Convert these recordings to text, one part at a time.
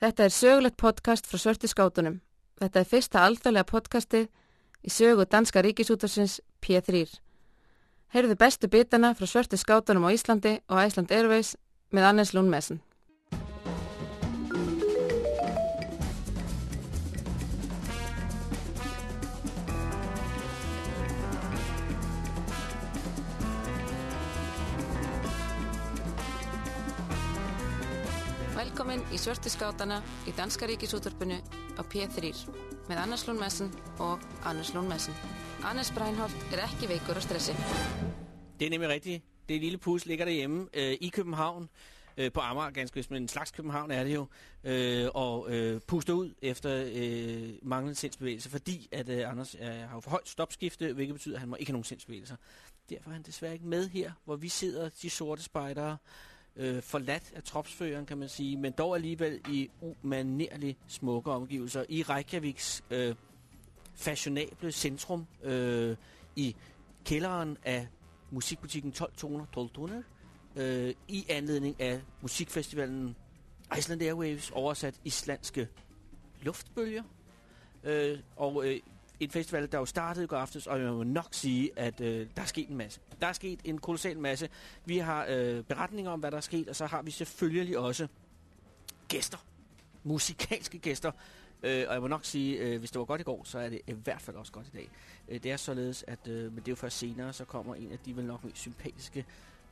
Þetta er sögulegt podcast frá Svörti skátunum. Þetta er fyrsta alþjóðlega podcastið í sögu danska ríkisútarsins P3. Heyrðu bestu bitana frá Svörti skátunum á Íslandi og Æsland Airways með Annes Lund Velkomin í Svörti skátana í Danska ríkisútvarpinu á P3 með Anders Lund Messen og Anders Lund Messen. Anders Breinholt er ekki veikur og stressi. Det er nemlig rigtigt. Det lille pus ligger derhjemme øh, i København, øh, på Amager ganske vist, men en slags København er det jo, øh, og øh, puster ud efter øh, manglende sindsbevægelse, fordi at øh, Anders øh, har jo for højt stopskifte, hvilket betyder, at han må ikke have nogen sindsbevægelser. Derfor er han desværre ikke med her, hvor vi sidder, de sorte spejdere, øh, forladt af tropsføreren, kan man sige, men dog alligevel i umanerligt smukke omgivelser i Reykjaviks øh, fashionable centrum øh, i kælderen af musikbutikken 12 toner, 12 toner øh, i anledning af musikfestivalen Iceland Airwaves oversat islandske luftbølger. Øh, og øh, en festival, der jo startede i går aftes, og jeg må nok sige, at øh, der er sket en masse. Der er sket en kolossal masse. Vi har øh, beretninger om, hvad der er sket, og så har vi selvfølgelig også gæster. Musikalske gæster. Øh, og jeg må nok sige, øh, hvis det var godt i går, så er det i hvert fald også godt i dag. Øh, det er således, at øh, men det er jo først senere, så kommer en af de vel nok mest sympatiske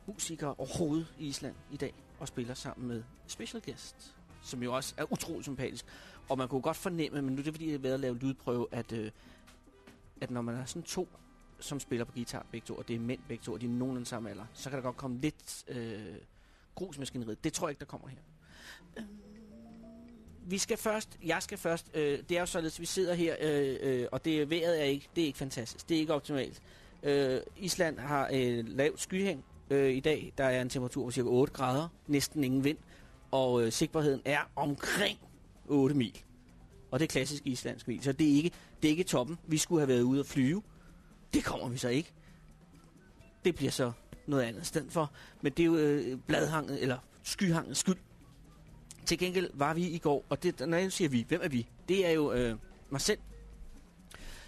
musikere overhovedet i Island i dag, og spiller sammen med special guest, som jo også er utrolig sympatisk. Og man kunne godt fornemme, men nu er det fordi, jeg er ved at lave lydprøve, at, øh, at når man er sådan to, som spiller på guitar begge to, og det er mænd begge to, og de er nogenlunde samme alder, så kan der godt komme lidt øh, grus i maskineriet. Det tror jeg ikke, der kommer her. Øh, vi skal først, jeg skal først, øh, det er jo således, vi sidder her, øh, øh, og det vejret er ikke, det er ikke fantastisk, det er ikke optimalt. Øh, Island har øh, lavt skyhæng øh, i dag, der er en temperatur på cirka 8 grader, næsten ingen vind, og øh, sigtbarheden er omkring 8 mil. Og det er klassisk islandsk mil, så det er, ikke, det er ikke toppen. Vi skulle have været ude og flyve. Det kommer vi så ikke. Det bliver så noget andet sted for. Men det er jo øh, bladhanget, eller skyhanget skyld. Til gengæld var vi i går, og det, når jeg siger vi, hvem er vi? Det er jo øh, mig selv.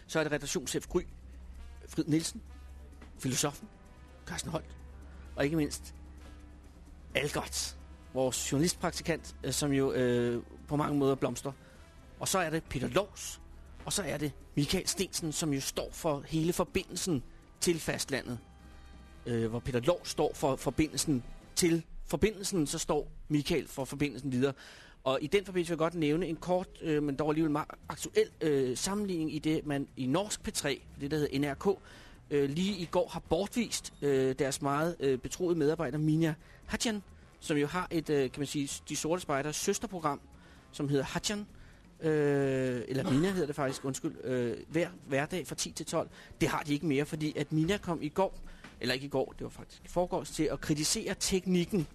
Så er det redaktionschef Gry, Frid Nielsen, filosofen, Carsten Holt, og ikke mindst Algot, vores journalistpraktikant, øh, som jo øh, på mange måder blomster. Og så er det Peter Lovs, og så er det Michael Stensen, som jo står for hele forbindelsen til fastlandet. Øh, hvor Peter Lov står for forbindelsen til forbindelsen, så står Michael for forbindelsen videre. Og i den forbindelse vil jeg godt nævne en kort, øh, men dog alligevel meget aktuel øh, sammenligning i det, man i norsk P3, det der hedder NRK, øh, lige i går har bortvist øh, deres meget øh, betroede medarbejder Minja Hatjan, som jo har et, øh, kan man sige, de sorte spejders søsterprogram, som hedder Hatjan, øh, øh, eller Mina hedder det faktisk, undskyld, øh, hver hverdag fra 10 til 12. Det har de ikke mere, fordi at Mina kom i går, eller ikke i går, det var faktisk i forgårs, til at kritisere teknikken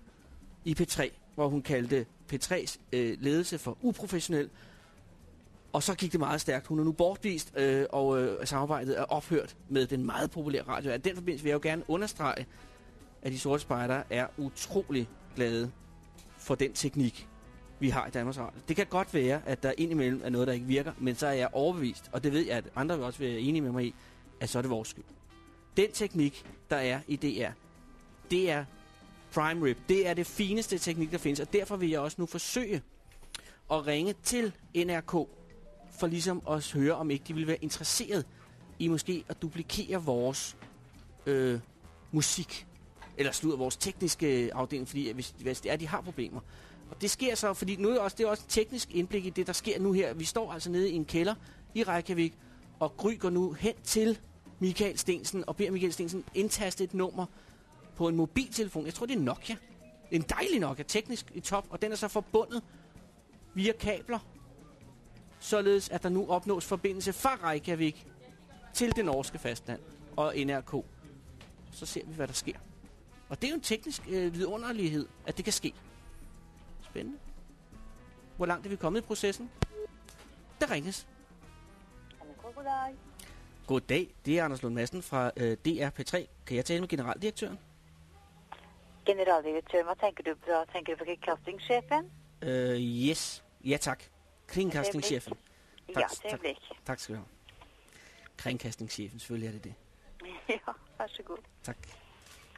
i P3, hvor hun kaldte P3's øh, ledelse for uprofessionel, og så gik det meget stærkt. Hun er nu bortvist, øh, og øh, samarbejdet er ophørt med den meget populære radio. Af den forbindelse vil jeg jo gerne understrege, at de sorte spejder er utrolig glade for den teknik, vi har i Danmarks Radio. Det kan godt være, at der indimellem er noget, der ikke virker, men så er jeg overbevist, og det ved jeg, at andre vil også være enige med mig i, at så er det vores skyld. Den teknik, der er i DR, det er prime rib. Det er det fineste teknik, der findes, og derfor vil jeg også nu forsøge at ringe til NRK, for ligesom at høre, om ikke de vil være interesseret i måske at duplikere vores øh, musik, eller slutter vores tekniske afdeling, fordi hvis, hvis det er, de har problemer. Og det sker så, fordi nu er det også, det er også et teknisk indblik i det, der sker nu her. Vi står altså nede i en kælder i Reykjavik, og Gry går nu hen til Michael Stensen og beder Michael Stensen indtaste et nummer på en mobiltelefon. Jeg tror, det er Nokia. En dejlig Nokia, teknisk i top, og den er så forbundet via kabler, således at der nu opnås forbindelse fra Reykjavik til det norske fastland og NRK. Så ser vi, hvad der sker. Og det er jo en teknisk øh, vidunderlighed, at det kan ske. Spændende. Hvor langt er vi kommet i processen? Der ringes. Goddag. Goddag, det er Anders Lund Madsen fra øh, DR P3. Kan jeg tale med generaldirektøren? Generaldirektør, hvad tænker du på? Tænker du på castingchefen? Øh, yes. Ja, tak. Kringkastingschefen. Tak, Ja, tak. Tak skal du have. Kringkastingschefen, selvfølgelig er det det. Ja, vær så god. Tak.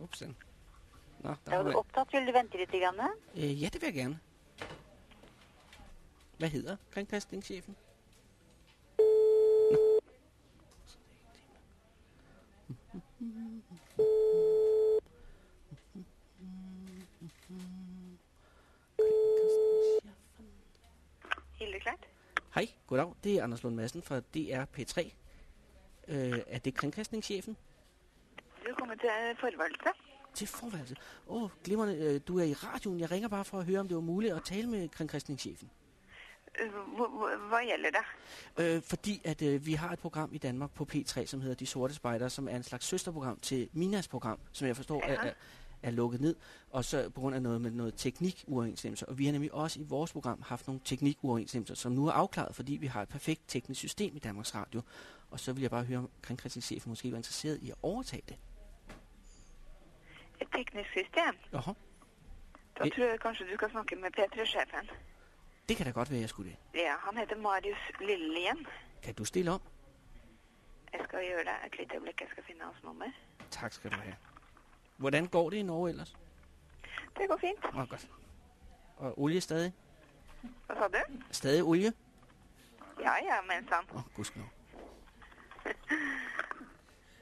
Ups, den. Nå, der Er du opptatt? Vil du vente litt? Grann? Øh, ja, det vil jeg gerne. Hvad hedder. Kringkastingschefen. Hilde Klart? Hej, goddag. Det er Anders Lund Madsen fra DR P3. Øh, er det kringkastingschefen? Du er kommet til forværelse. Til forværelse. Åh, oh, glimrende. Øh, du er i radioen. Jeg ringer bare for at høre, om det var muligt at tale med kringkastingschefen. Hvor- gjelder det? Øh, fordi at øh, vi har et program i Danmark på P3, som hedder De Sorte Spejder, som er en slags søsterprogram til Minas program, som jeg forstår er, Ja. er, er lukket ned, og så på grund af noget med noget teknikuoverensstemmelser. Og vi har nemlig også i vores program haft nogle teknikuoverensstemmelser, som nu er afklaret, fordi vi har et perfekt teknisk system i Danmarks Radio. Og så vil jeg bare høre, om kringkastingschefen måske var interesseret i at overtage det. Et teknisk system? Jaha, Vi- tror jeg kanskje du skal snakke med P3-sjefen. Det kan da godt være, jeg skulle det. Ja, han heter Marius Lillelien. Kan du stille om? Jeg skal gjøre det et lite øyeblikk. Jeg skal finde hans nummer. Tak skal du have. Hvordan går det i Norge ellers? Det går fint. Åh, godt. Og olie stadig? Hva sa du? Stadig olie? Ja, ja, mens han. Åh, oh, gudskelov.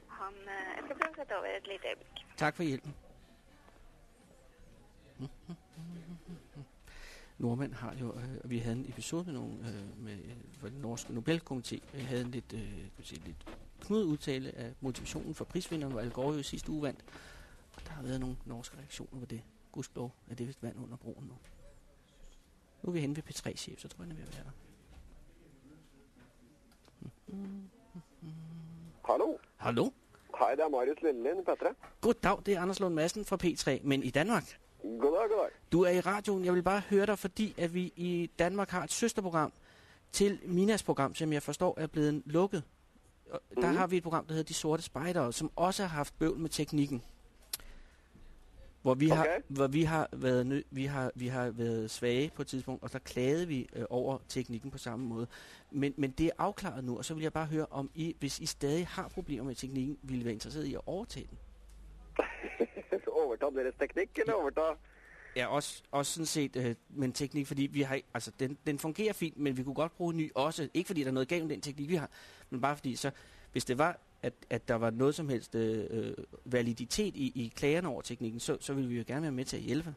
han eh, jeg skal prøve å sette over et lite øyeblikk. Tak for hjælpen. Nordmænd har jo, øh, vi havde en episode med nogle, øh, med, øh, for den norske Nobelkomité, vi havde en lidt, øh, kan sige, lidt knud udtale af motivationen for prisvinderen, hvor Al Gore jo sidste uge vandt. Og der har været nogle norske reaktioner på det. Gudskelov er det vist vand under broen nu. Nu er vi henne ved P3-chef, så tror jeg, den er ved at være der. Hallo. Hallo? Hej, det er Marius Lillelien, Petre. Goddag, det er Anders Lund Madsen fra P3, men i Danmark. Goddag, goddag. Du er i radioen. Jeg vil bare høre dig, fordi at vi i Danmark har et søsterprogram til Minas program, som jeg forstår er blevet lukket. Der Mhm. har vi et program, der hedder De Sorte Spejdere, som også har haft bøvl med teknikken. Hvor vi har, Okay. hvor vi har været nø- vi har vi har været svage på et tidspunkt, og så klagede vi øh, over teknikken på samme måde. Men men det er afklaret nu, og så vil jeg bare høre om I hvis I stadig har problemer med teknikken, ville I være interesseret i at overtage den. overta deres teknikk, eller overta... Ja, også, også sådan set, øh, men teknik, fordi vi har, altså den, den fungerer fint, men vi kunne godt bruge en ny også. Ikke fordi der er noget galt med den teknik, vi har, men bare fordi så, hvis det var, at, at der var noget som helst øh, øh, validitet i, i klagerne over teknikken, så, så ville vi jo gerne være med til at hjælpe.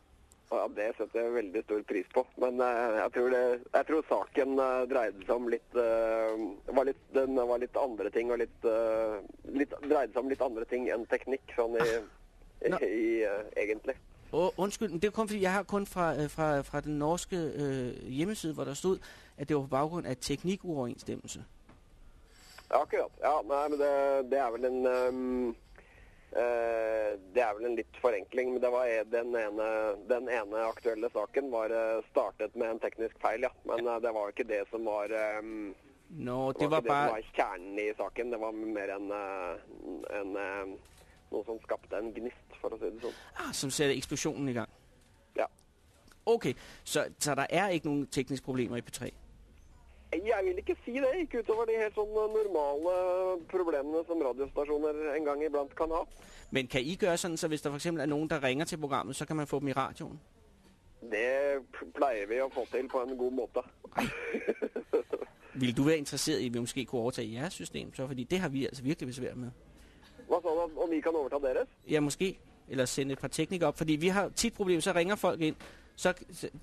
Ja, det setter jeg veldig stor pris på. Men eh, jeg, tror det, jeg tror saken eh, dreide seg om litt, eh, var litt Den var litt andre ting, og litt, litt Dreide seg om litt andre ting enn teknikk, sånn i, i, Nå. i eh, egentlig. Og undskyld, men det kun fordi, jeg har kun fra, øh, fra, fra den norske øh, hjemmeside, hvor der stod, at det var på baggrund af teknikuoverensstemmelse. Ja, akkurat. Ja, nei, men det, det er vel en eh, Det er vel en litt forenkling, men det var den ene, den ene aktuelle saken var eh, startet med en teknisk feil, ja. Men eh, det var jo ikke det som var ehm, Nå, det det var var det som var kjernen i saken. Det var mer en, eh, en eh, noe som skapte en gnist, for å si det sånn. Ah, som sætter eksplosionen i gang. Ja. Okay, så, så der er ikke nogen tekniske problemer i P3? Jeg vil ikke si det, ikke utover de helt sånn normale problemene som radiostasjoner en gang iblant kan ha. Men kan I gøre sådan, så hvis der for eksempel er nogen, der ringer til programmet, så kan man få dem i radioen? Det pleier vi å få til på en god måte. Vil du være interesseret i, at vi måske kunne overtage jeres system? Så fordi det har vi altså virkelig besvær med. Hva sa du, om vi kan overta deres? Ja, måske. Eller sende et par teknikere op. Fordi vi har tit problemer, så ringer folk ind. Så,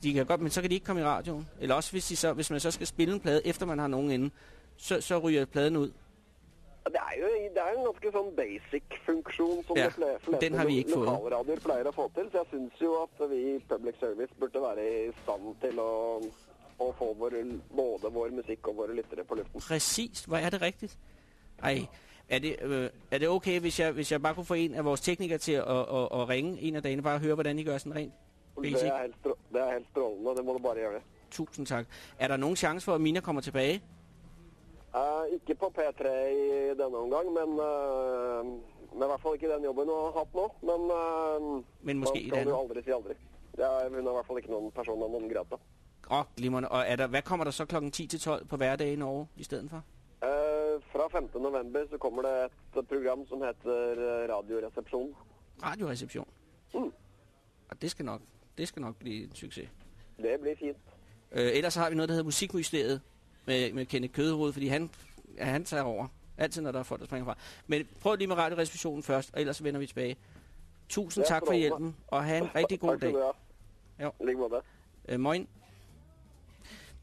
de kan godt, men så kan de ikke komme i radioen. Eller også hvis, de så, hvis man så skal spille en plade, efter man har nogen inde, så, så ryger pladen ud. Det er jo det er en ganske sånn basic funksjon som Ja, de fle- fleste den har vi ikke lokalradioer pleier å få til. Så jeg syns jo at vi i public service burde være i stand til å, å få vår, både vår musikk og våre lyttere på luften. Præcis. Hvor er det rigtigt? Ej, er det, øh, er det okay, hvis jeg, hvis jeg bare kunne få en af vores teknikere til at, at, at, at ringe en af dagene, bare høre, hvordan I gør sådan rent? Det Basic. er, helt det er helt strålende. Det må du bare gjøre. Tusind tak. Er der nogen chance for, at Mina kommer tilbage? Eh, ikke på P3 i denne omgang, men, eh, men i hvert fall ikke den jobben hun har hatt nå. Men, eh, Men måske man i skal den. jo aldri si aldri. Ja, hun er i hvert fall ikke noen person av noen grata. Åh, glimrende. Og er der, hvad kommer der så klokken 10 til 12 på hverdag i Norge i stedet for? Eh, fra 5. november så kommer det et program som heter Radioresepsjon. Radioreception. Mm. Og det skal nok, det skal nok blive en succes. Det bliver fint. Øh, ellers så har vi noget, der hedder Musikmysteriet med, med Kenneth Kødehoved, fordi han, ja, han tager over. Altid, når der er folk, der springer fra. Men prøv lige med radioreceptionen først, og ellers vender vi tilbage. Tusind Ja, tak for hjælpen, og have en rigtig god dag. Jo. I lige måde. Øh, moin.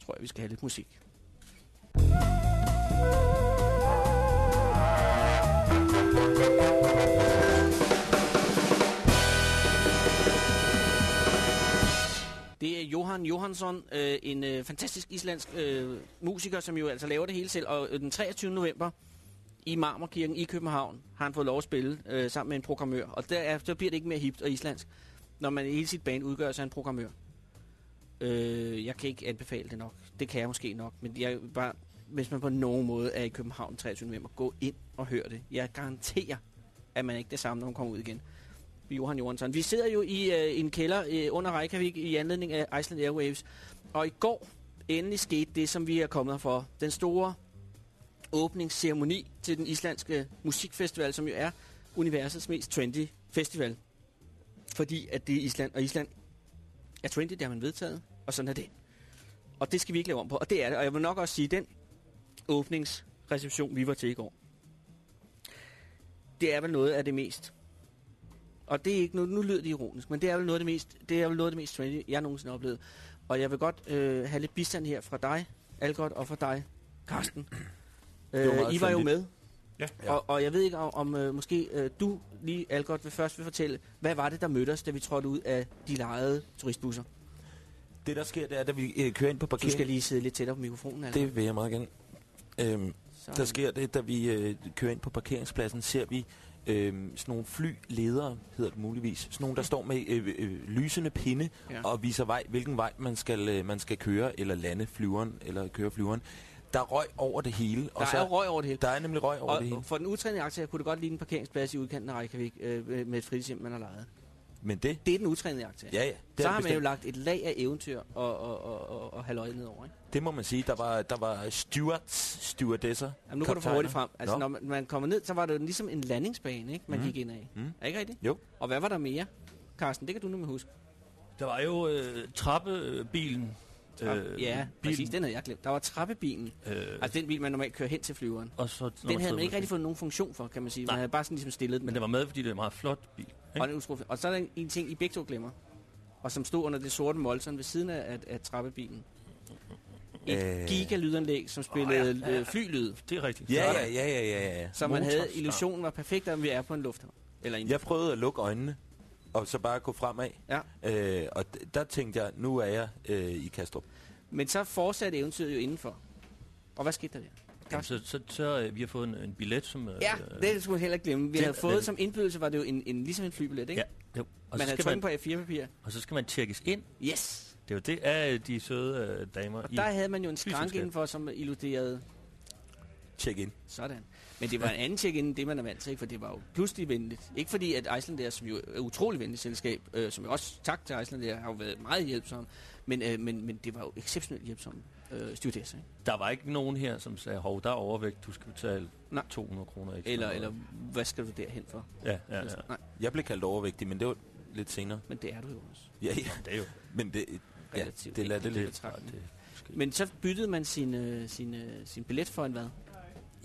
Tror jeg, vi skal have lidt musik. Det er Johan Johansson, øh, en øh, fantastisk islandsk øh, musiker, som jo altså laver det hele selv. Og øh, den 23. november i Marmorkirken i København har han fået lov at spille øh, sammen med en programmør. Og der er, så bliver det ikke mere hipt og islandsk, når man i hele sit band udgør sig af en programmør. Øh, jeg kan ikke anbefale det nok. Det kan jeg måske nok, men jeg bare, hvis man på nogen måde er i København 23. november, gå ind og hør det. Jeg garanterer, at man ikke det samme, når man kommer ud igen. Johan Johansson. Vi sidder jo i øh, en kælder øh, under Reykjavik i anledning af Iceland Airwaves. Og i går endelig skete det, som vi er kommet for. Den store åbningsceremoni til den islandske musikfestival, som jo er universets mest trendy festival. Fordi at det er Island, og Island er trendy, det har man vedtaget, og sådan er det. Og det skal vi ikke lave om på, og det er det. Og jeg vil nok også sige, den åbningsreception, vi var til i går, det er vel noget af det mest og det er ikke nu, nu lyder det ironisk, men det er vel noget af det mest, det er vel noget af det mest trendy, jeg nogensinde har oplevet. Og jeg vil godt øh, have lidt bistand her fra dig, Algot, og fra dig, Karsten. var Øh, I var jo med, Ja. og, og jeg ved ikke, om, om øh, måske øh, du lige, Algot, vil først vil fortælle, hvad var det, der mødte os, da vi trådte ud af de lejede turistbusser? Det, der sker, det er, da vi øh, kører ind på Du parkering. skal lige sidde lidt tættere på mikrofonen, Algot. Det vil jeg meget gerne. Øhm, der sker det, da vi øh, kører ind på parkeringspladsen, ser vi øh, sådan nogle flyledere, hedder det muligvis. Sådan nogle, der står med øh, øh, lysende pinde Ja. og viser vej, hvilken vej man skal, øh, man skal køre, eller lande flyveren, eller køre flyveren. Der er røg over det hele. der er jo røg over det hele. Der er nemlig røg over det hele. Og for den utrænede aktie kunne det godt ligne en parkeringsplads i udkanten af Reykjavik øh, med et fritidshjem, man har lejet. Men det, Det er den utrænede aktie. ja ja, det, Så har man jo bestemt. lagt et lag af eventyr og, og, og, og, og halløj nedover, ikke? det må man sige. Der var, der var stewards, stewardesser. Jamen, nu går du for hurtigt frem. Altså, Nå. når man, man kommer ned, så var det ligesom en landingsbane, ikke? Man Mhm. gik ind af. Mm. Er ikke rigtigt? Jo. Og hvad var der mere? Carsten, det kan du nu med huske. Der var jo øh, trappebilen. Øh, ja, præcis, den havde jeg glemt. Der var trappebilen. Øh, Altså den bil, man normalt kører hen til flyveren. og så, Den havde man ikke rigtig fået nogen funktion for, kan man sige. Man Nej. havde bare sådan ligesom stillet den. Men det var med, fordi det er en meget flot bil. og, den og så er der en, ting, I begge to glemmer. Og som stod under det sorte Molson ved siden af, af, af trappebilen. Et Øh. gigalydanlæg, som spillede oh, ja, ja. flylyd. Det er rigtigt. Ja, Så- ja, ja, ja, ja, ja. Så man havde illusionen var perfekt, at vi er på en lufthavn. Eller en Jeg prøvede at lukke øjnene, og så bare gå fremad. Ja. Øh, og der tænkte jeg, nu er jeg øh, i Kastrup. Men så fortsatte eventyret jo indenfor. Og hvad skete der der? Jamen, så, så, så øh, vi har fået en, en billet, som... Øh, Ja, det skulle jeg heller ikke glemme. Vi det- havde fået den- som indbydelse, var det jo en, en, ligesom en flybillet, ikke? Ja, jo. Og, Man så havde skal trykket man, på A4-papir. og så skal man tjekkes ind. Yes! Det er jo det af de søde øh, damer Og i... der havde man jo en skranke indenfor, som illuderede Check in. sådan. Men det var en anden check end det, man er vant til, ikke? for det var jo pludselig venligt. Ikke fordi, at Icelandair, som jo er et utrolig venligt selskab, øh, som jo også tak til Icelandair, har jo været meget hjælpsom, men, øh, men, men det var jo exceptionelt hjælpsom øh, stewardess, ikke? Der var ikke nogen her, som sagde, hov, der er overvægt, du skal betale Nej. 200 kroner ekstra. Eller, eller hvad skal du derhen for? Ja, ja, ja. Altså, Nej, Jeg blev kaldt overvægtig, men det var lidt senere. men det er du jo også. Ja, ja. Det er jo... Men det, ja, Relativt det lader det lidt. det. Men så byttede man sin, øh, sin, øh, sin billet for en hvad?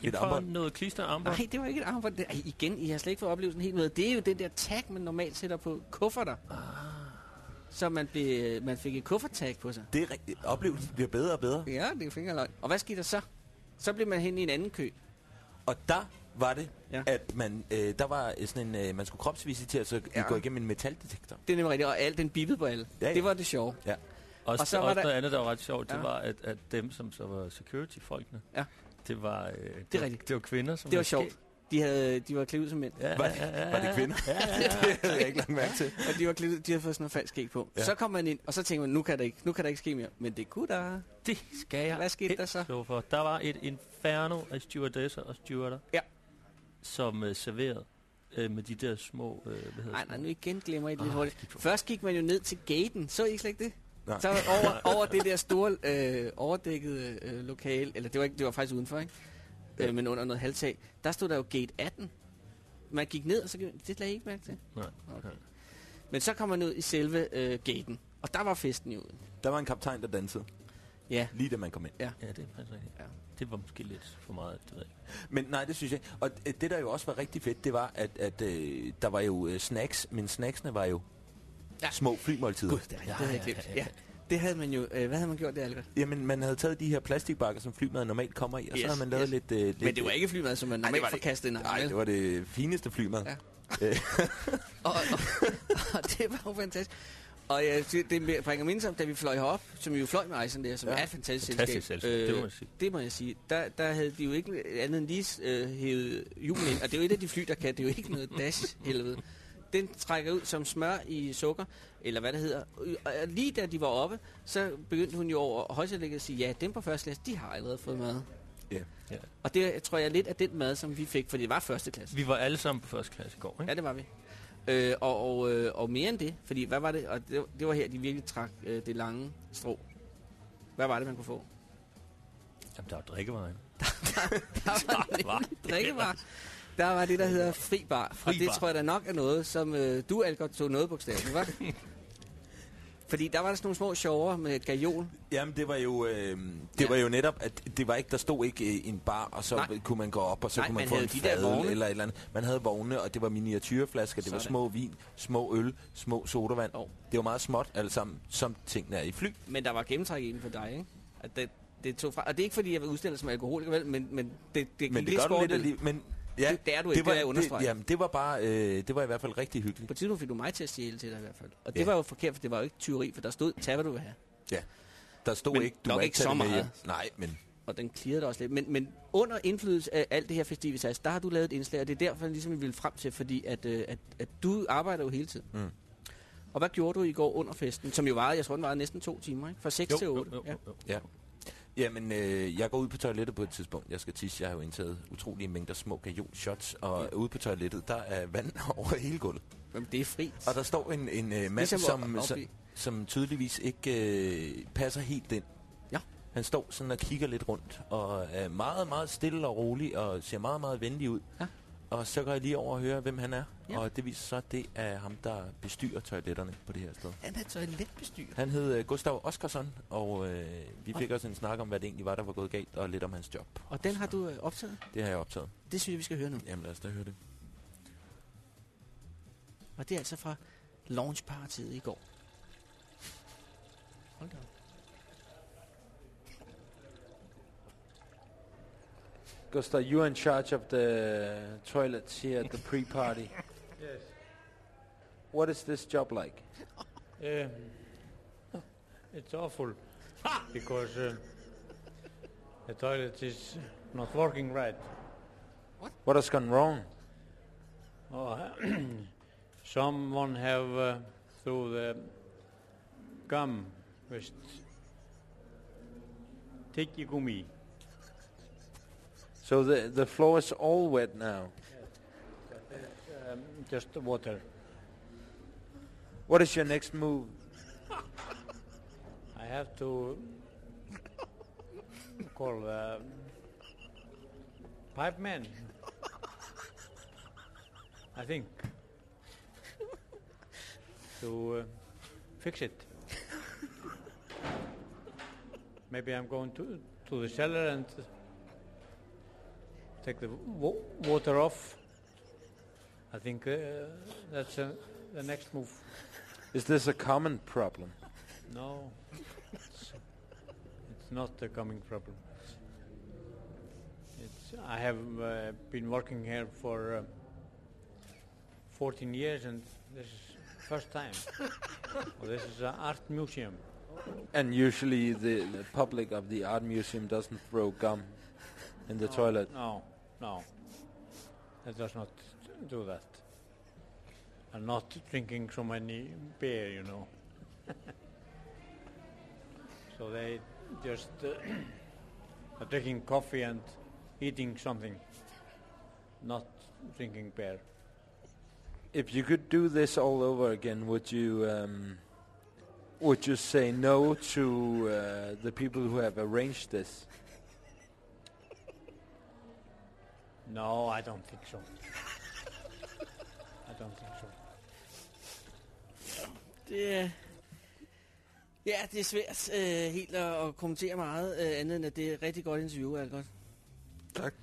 Et armbånd. noget klister armbånd. Nej, det var ikke et armbånd. Det, ej, igen, I har slet ikke fået oplevelsen helt med. Det er jo den der tag, man normalt sætter på kufferter. Ah. Så man, blev, man fik et kuffertag på sig. Det er. Oplevelsen bliver bedre og bedre. Ja, det er fingerløgn. Og hvad skete der så? Så blev man hen i en anden kø. Og der var det, Ja. at man, øh, der var sådan en, øh, man skulle kropsvisitere, så Ja. gå igennem en metaldetektor. Det er nemlig rigtigt, og alt den bippede på alle. Ja, ja. Det var det sjove. Ja. Også, Og så og var også der- noget andet, der var ret sjovt, det Ja. var, at, at dem, som så var security-folkene, Ja. Det var, øh, det, er var, rigtigt. det var kvinder, som Det var sjovt. De, havde, de var klædt ud som mænd. Ja, Var det- var det kvinder? Ja, ja, ja. det havde jeg ikke lagt mærke til. Og de, var klædt, de havde fået sådan noget falsk skæg på. Ja. Så kom man ind, og så tænkte man, nu kan, der ikke, nu kan der ikke ske mere. Men det kunne der. Det skal jeg Hvad skete der så? For. Der var et inferno af stewardesser og stewarder, Ja. som uh, serverede uh, med de der små... Uh, hvad hedder Nej, sådan nej, nu igen glemmer I det lidt hurtigt. Først gik man jo ned til gaten. Så I slet ikke det? Nej. Så over, over det der store øh, overdækkede øh, lokale, eller det var, ikke, det var faktisk udenfor, ikke? Ja. Øh, men under noget halvtag, der stod der jo gate 18. Man gik ned, og så det lagde I ikke mærke til. Nej. Okay. Men så kom man ud i selve øh, gaten, og der var festen jo ude. Der var en kaptajn, der dansede, Ja, lige da man kom ind. Ja, det er faktisk rigtigt. Ja. Det var måske lidt for meget, det ved jeg ikke. Men nej, det synes jeg ikke. Og øh, det, der jo også var rigtig fedt, det var, at, at øh, der var jo øh, snacks, men snacksene var jo Ja. små flymåltider. Gud, det, er, ja, det havde jeg glemt. Ja, det havde man jo. Øh, hvad havde man gjort der, Albert? Jamen, man havde taget de her plastikbakker, som flymad normalt kommer i, og Yes, så havde man lavet yes. lidt, øh, lidt... Men det var ikke flymad, som man det normalt det kastet ind. Nej, det var det fineste flymad. Ja. Øh, og, og, og det var jo fantastisk. Og ja, det, det bringer mind som, da vi fløj herop, som vi jo fløj med Ejsen der, som ja. Er et fantastisk, Fantastisk selskab. Øh, selskab, det må jeg sige. Det må jeg sige. Der, der havde de jo ikke andet end lige øh, hævet julen ind. Og det er jo et af de fly, der kan. Det er jo ikke noget dash helvede. Den trækker ud som smør i sukker, eller hvad det hedder. Og lige da de var oppe, så begyndte hun jo over højsætlægget at sige, ja, dem på første klasse, de har allerede fået mad. ja. Ja. Og det tror jeg er lidt af den mad, som vi fik, fordi det var første klasse. Vi var alle sammen på første klasse i går, ikke? Ja, det var vi. Øh, og, og, øh, og mere end det, fordi hvad var det? Og det, det var her, de virkelig trak øh, det lange strå. Hvad var det, man kunne få? Jamen, der var drikkevarer. Der var nemlig drikkevarer. Der var det, der hedder fri bar. Fri og det bar. tror jeg da nok er noget, som øh, du, Algot, tog noget bogstaveligt, var? Fordi der var der sådan nogle små sjovere med gajol. Jamen, det var jo, øh, det Ja. var jo netop, at det var ikke, der stod ikke øh, en bar, og så Nej. Kunne man gå op, og så Nej, kunne man, man få en de fadøl vogne. eller et eller andet. Man havde vogne, og det var miniatyrflasker, det var Sådan. små vin, små øl, små sodavand. Jo. Det var meget småt alle sammen, som tingene er i fly. Men der var gennemtræk i den for dig, ikke? At det, det tog fra, og det er ikke, fordi jeg vil udstille som alkoholiker, vel, men, men det, det, Men gik det gør lidt alligevel. Men ja, Det- det er du ikke, det jeg understrege. Det, jamen, det var bare, øh, det var i hvert fald rigtig hyggeligt. På et tidspunkt fik du mig til at stjæle til dig i hvert fald. Og det Ja. var jo forkert, for det var jo ikke tyveri, for der stod, tag hvad du vil have. Der stod Men ikke, du må ikke tage så det med meget. hjem. Nej, men og den clearede også lidt. Men, men under indflydelse af alt det her festivitas, der har du lavet et indslag, og det er derfor, ligesom vi ville frem til, fordi at, øh, at, at du arbejder jo hele tiden. Mm. Og hvad gjorde du i går under festen, som jo varede, jeg tror, den varede næsten to timer, ikke? Fra 6 til 8. jo, ja. jo, jo. Jamen, øh, jeg går ud på toilettet på et tidspunkt. Jeg skal tisse. Jeg har jo indtaget utrolige mængder små gajol shots. Og Ja. ude på toilettet, der er vand over hele gulvet. Men det er fri. Og der står en, en øh, mand, Ligesom som, som, som tydeligvis ikke øh, passer helt ind. Ja. Han står sådan og kigger lidt rundt, og er meget, meget stille og rolig, og ser meget, meget venlig ud. Ja. Og så går jeg lige over og hører, hvem han er. Ja. Og det viser sig, at det er ham, der bestyrer toiletterne på det her sted. Han er toiletbestyr. Han hed øh, Gustav Oskarsson, og øh, vi fik også en snak om, hvad det egentlig var, der var gået galt, og lidt om hans job. Og den har du øh, optaget. Det har jeg optaget. Det synes jeg, vi skal høre nu. Jamen lad os da høre det. Og det er altså fra launchpartiet i går. Hold da op. Gustav, you're in charge of the toilets here at the pre-party. Yes. What is this job like? Um, it's awful because uh, the toilet is not working right. What What has gone wrong? Oh, someone have uh, through the gum with tyggigummi. So the the floor is all wet now. Um, just the water. What is your next move? I have to call the pipe man. I think to uh, fix it. Maybe I'm going to to the cellar and take the wa- water off. I think uh, that's uh, the next move. Is this a common problem? No, it's, it's not a common problem. It's, I have uh, been working here for uh, 14 years and this is first time. well, this is an art museum. And usually the, the public of the art museum doesn't throw gum in the No, toilet. No, no. It does not do that. I'm not drinking so many beer, you know. so they just uh, are drinking coffee and eating something, not drinking beer. If you could do this all over again, would you um, would you say no to uh, the people who have arranged this? No, I don't think so. I don't think so. Det er... Ja, det er svært øh, helt at, at kommentere meget, øh, andet end at det er et rigtig godt interview, Albert. Tak.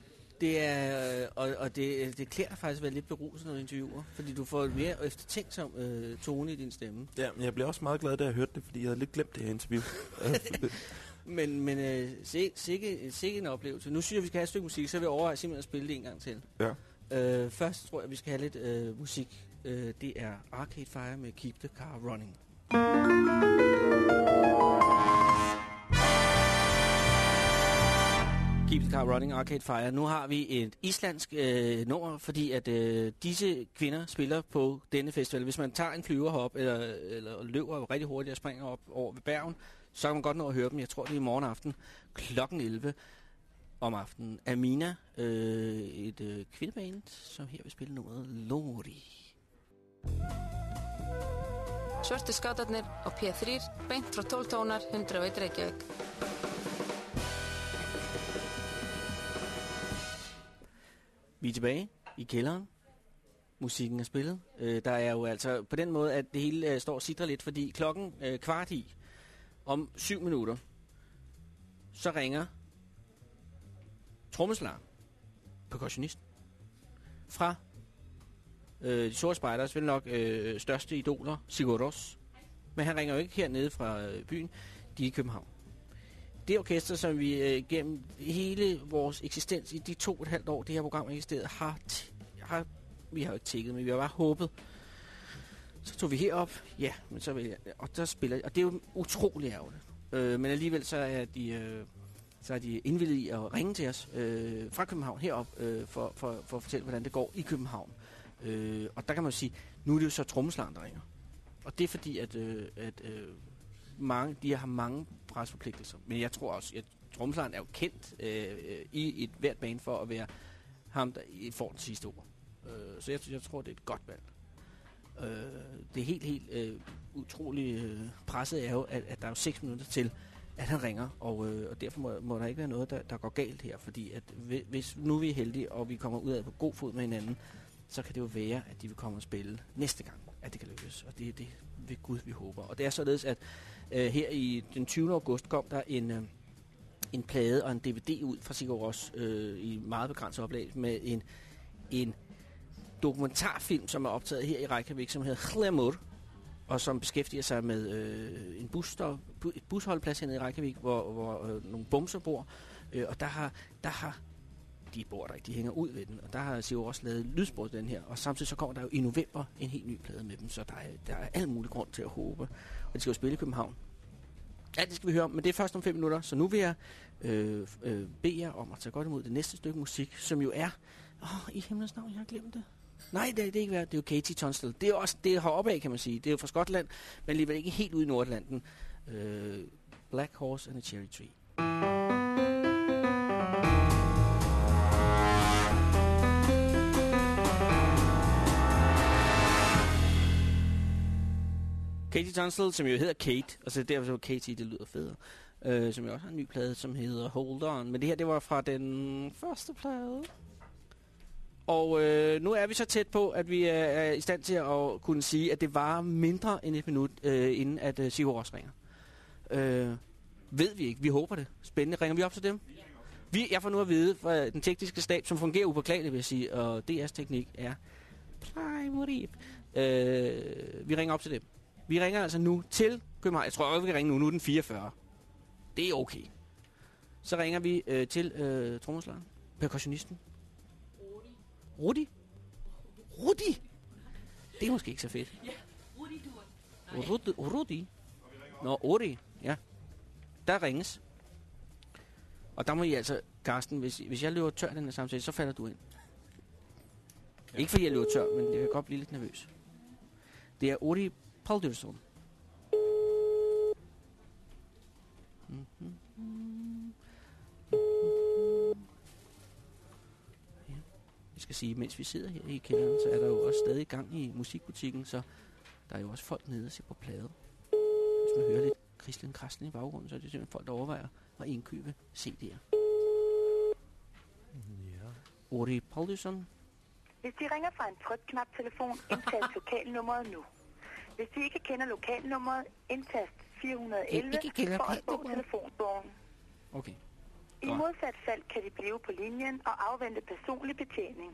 Det er, øh, og, og det, det klæder faktisk at være lidt beruset, når du interviewer, fordi du får et mere eftertænksom øh, tone i din stemme. Ja, men jeg blev også meget glad, da jeg hørte det, fordi jeg havde lidt glemt det her interview. Men, men øh, sikke, sikke en oplevelse. Nu synes jeg, vi skal have et stykke musik, så vil jeg overveje simpelthen at spille det en gang til. ja. Øh, først tror jeg, vi skal have lidt øh, musik. Øh, det er Arcade Fire med Keep the Car Running. Keep the Car Running, Arcade Fire. Nu har vi et islandsk øh, nummer, fordi at øh, disse kvinder spiller på denne festival. Hvis man tager en flyver herop, eller, eller løber rigtig hurtigt og springer op over ved Bergen, så kan man godt nå at høre dem. Jeg tror, det er i morgen aften klokken 11 om aftenen. Amina, øh, et øh, kvindeband, som her vil spille nummeret Lori. Svörtu skátarnir á P3 beint frá 12 tónar 101 Reykjavík. Vi er tilbage i kælderen. Musikken er spillet. Øh, der er jo altså på den måde, at det hele øh, står og sidder lidt, fordi klokken øh, kvart i om syv minutter, så ringer trommeslager, percussionist, fra øh, de sorte spejders, vel nok øh, største idoler, Sigur Ros. Men han ringer jo ikke hernede fra øh, byen, de er i København. Det orkester, som vi øh, gennem hele vores eksistens i de to og et halvt år, det her program har eksisteret, har, har vi har jo ikke tækket, men vi har bare håbet. Så tog vi herop, ja, men så vil jeg, og der spiller og det er jo utrolig ærgerligt. Øh, men alligevel så er de, øh, så er de indvillige i at ringe til os øh, fra København herop, øh, for, for, for at fortælle, hvordan det går i København. Øh, og der kan man jo sige, nu er det jo så trommeslageren, der ringer. Og det er fordi, at, øh, at øh, mange, de har mange presforpligtelser. Men jeg tror også, at trommeslageren er jo kendt øh, i et hvert bane for at være ham, der i- får den sidste ord. Øh, så jeg, jeg tror, det er et godt valg. Øh, det er helt, helt øh, utrolig øh, presset er jo, at, at der er jo 6 minutter til, at han ringer, og, øh, og derfor må, må der ikke være noget, der, der går galt her, fordi at hvis nu vi er heldige, og vi kommer ud af på god fod med hinanden, så kan det jo være, at de vil komme og spille næste gang, at det kan lykkes, og det er det ved Gud, vi håber. Og det er således, at øh, her i den 20. august kom der en, øh, en plade og en DVD ud fra Sigur Ros øh, i meget begrænset oplag med en, en dokumentarfilm, som er optaget her i Reykjavik, som hedder Hlemur, og som beskæftiger sig med øh, en busstop, bu, et busholdplads hernede i Reykjavik, hvor, hvor øh, nogle bumser bor. Øh, og der har, der har de bor der ikke, de hænger ud ved den, og der har Sigur også lavet lydspor til den her, og samtidig så kommer der jo i november en helt ny plade med dem, så der er, der er al mulig grund til at håbe, og de skal jo spille i København. Ja, det skal vi høre om, men det er først om fem minutter, så nu vil jeg øh, øh, bede jer om at tage godt imod det næste stykke musik, som jo er... Åh, i himlens navn, jeg har glemt det. Nej, det, det er ikke værd. Det er jo Katie Tunstall. Det er også det er heroppe af, kan man sige. Det er jo fra Skotland, men alligevel ikke helt ude i Nordatlanten. Øh, Black Horse and a Cherry Tree. Katie Tunstall, som jo hedder Kate, og så derfor så Katie, det lyder federe, øh, som jo også har en ny plade, som hedder Hold On. Men det her, det var fra den første plade. Og øh, nu er vi så tæt på, at vi er, er i stand til at kunne sige, at det var mindre end et minut, øh, inden at øh, Sigur også ringer. Øh, ved vi ikke. Vi håber det. Spændende. Ringer vi op til dem? Vi, jeg får nu at vide fra den tekniske stab, som fungerer upåklageligt, vil jeg sige, og DR's teknik er primorib. Øh, vi ringer op til dem. Vi ringer altså nu til København. Jeg tror også, vi kan ringe nu. Nu er den 44. Det er okay. Så ringer vi øh, til øh, trommeslageren, percussionisten. Rudi. Rudi? Det er måske ikke så fedt. Ja, Rudi. Rudi. Nå, Rudi. Ja. Der ringes. Og der må I altså, Karsten, hvis, hvis jeg løber tør den her samtale, så falder du ind. Ja. Ikke fordi jeg løber tør, men jeg kan godt blive lidt nervøs. Det er Uri Paldursson. Mhm. Jeg skal sige, mens vi sidder her i kælderen, så er der jo også stadig gang i musikbutikken, så der er jo også folk nede og ser på plader. Hvis man hører lidt kristlen kraslen i baggrunden, så er det simpelthen folk, der overvejer at indkøbe CD'er. Ja. Uri Paulsson. Hvis de ringer fra en trykknap-telefon, indtast lokalnummeret nu. Hvis de ikke kender lokalnummeret, indtast 411 Ikke kender for at få telefonbogen. Okay. I modsat fald kan de blive på linjen og afvente personlig betjening.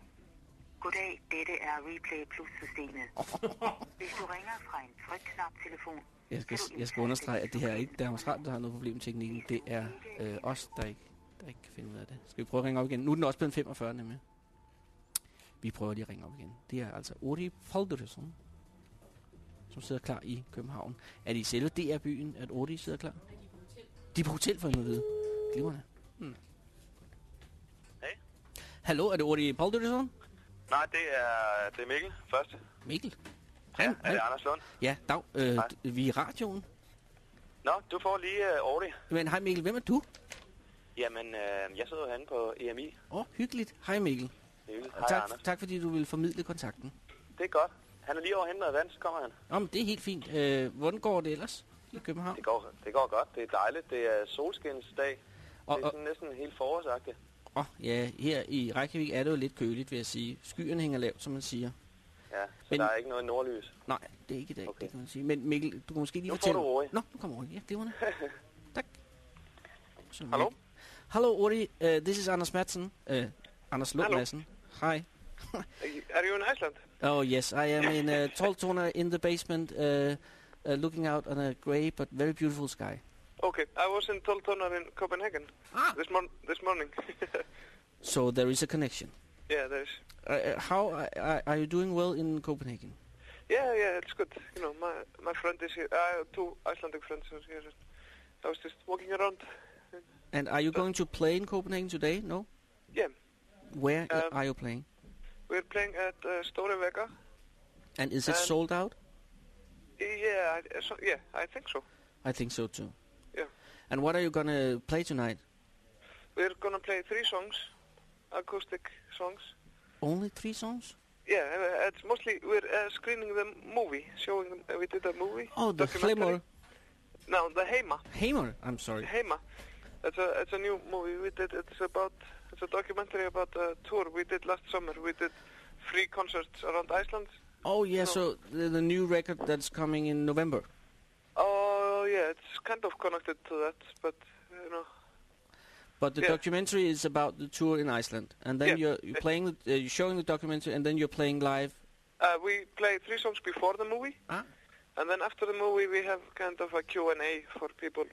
Goddag, dette er Replay Plus-systemet. Hvis du ringer fra en trykknap-telefon, Jeg skal, jeg skal understrege, at det her er ikke Danmarks Radio, der har noget problem med teknikken. Det er øh, os, der ikke, der ikke kan finde ud af det. Skal vi prøve at ringe op igen? Nu er den også blevet 45 nemlig. Vi prøver lige at ringe op igen. Det er altså Uri Poldersson, som sidder klar i København. Er det i selve DR-byen, at Uri sidder klar? De er på hotel, for må vide. Glimrende. Hmm. Hej. Hallo, er det Uri Poldersson? Nej, det er, det er Mikkel først. Mikkel? Ja, er det Anders Lund? Ja, dag. Øh, Hej. vi er i radioen. Nå, du får lige uh. Men hej Mikkel, hvem er du? Jamen, uh, jeg sidder herinde på EMI. Åh, oh, hyggeligt. Hej Mikkel. Hej, Og tak, Anders. tak fordi du vil formidle kontakten. Det er godt. Han er lige over og hente noget vand, så kommer han. Men det er helt fint. Øh, hvordan går det ellers i København? Det går, det går godt. Det er dejligt. Det er solskinsdag. Og, det er og, sådan næsten helt forårsagtigt. og ja, her i Reykjavik er det jo lidt køligt, vil jeg sige. Skyerne hænger lavt, som man siger. Ja, så Men- der er ikke noget nordlys. Nej, det er ikke i dag, okay. Det kan man sige. Men Mikkel, du kan måske lige Nu får fortælle... du Uri. Nå, nu kommer Uri. Ja, glimrende. tak. Så, Hallo? Hallo, Uri. Uh, this is Anders Madsen. Uh, Anders Lund. Madsen. Hi. Are you in Iceland? Oh, yes, I am in uh, Toltona in the basement, uh, uh, looking out on a grey but very beautiful sky. Okay, I was in Toltona in Copenhagen Ah. this, mon this morning. So there is a connection. yeah, there's... Uh, uh, how uh, are are you doing well in Copenhagen? Yeah, yeah, it's good. You know, my my friend is here. I have two Icelandic friends who are here. I was just walking around. And are you going to play in Copenhagen today? No. Yeah, Where uh, Um, are you playing? we're playing at uh, Store Vega. And is it um, sold out? Yeah, I, so, yeah, I think so. I think so too. And what are you gonna play tonight? We're gonna play three songs, acoustic songs. Only three songs? Yeah, uh, it's mostly we're uh, screening the movie, showing them. Uh, we did a movie. Oh, the documentary. Flimmer. No, the Heima. Hamer. I'm sorry. Heima. It's a it's a new movie we did. It's about it's a documentary about a tour we did last summer. We did three concerts around Iceland. Oh yeah. No. So the, the new record that's coming in November. Yeah, it's kind of connected to that, but you know. But the Yeah. documentary is about the tour in Iceland, and then Yeah. you're, you're playing, the, uh, you're showing the documentary, and then you're playing live. Uh, we play three songs before the movie, Ah. and then after the movie we have kind of a Q&A for people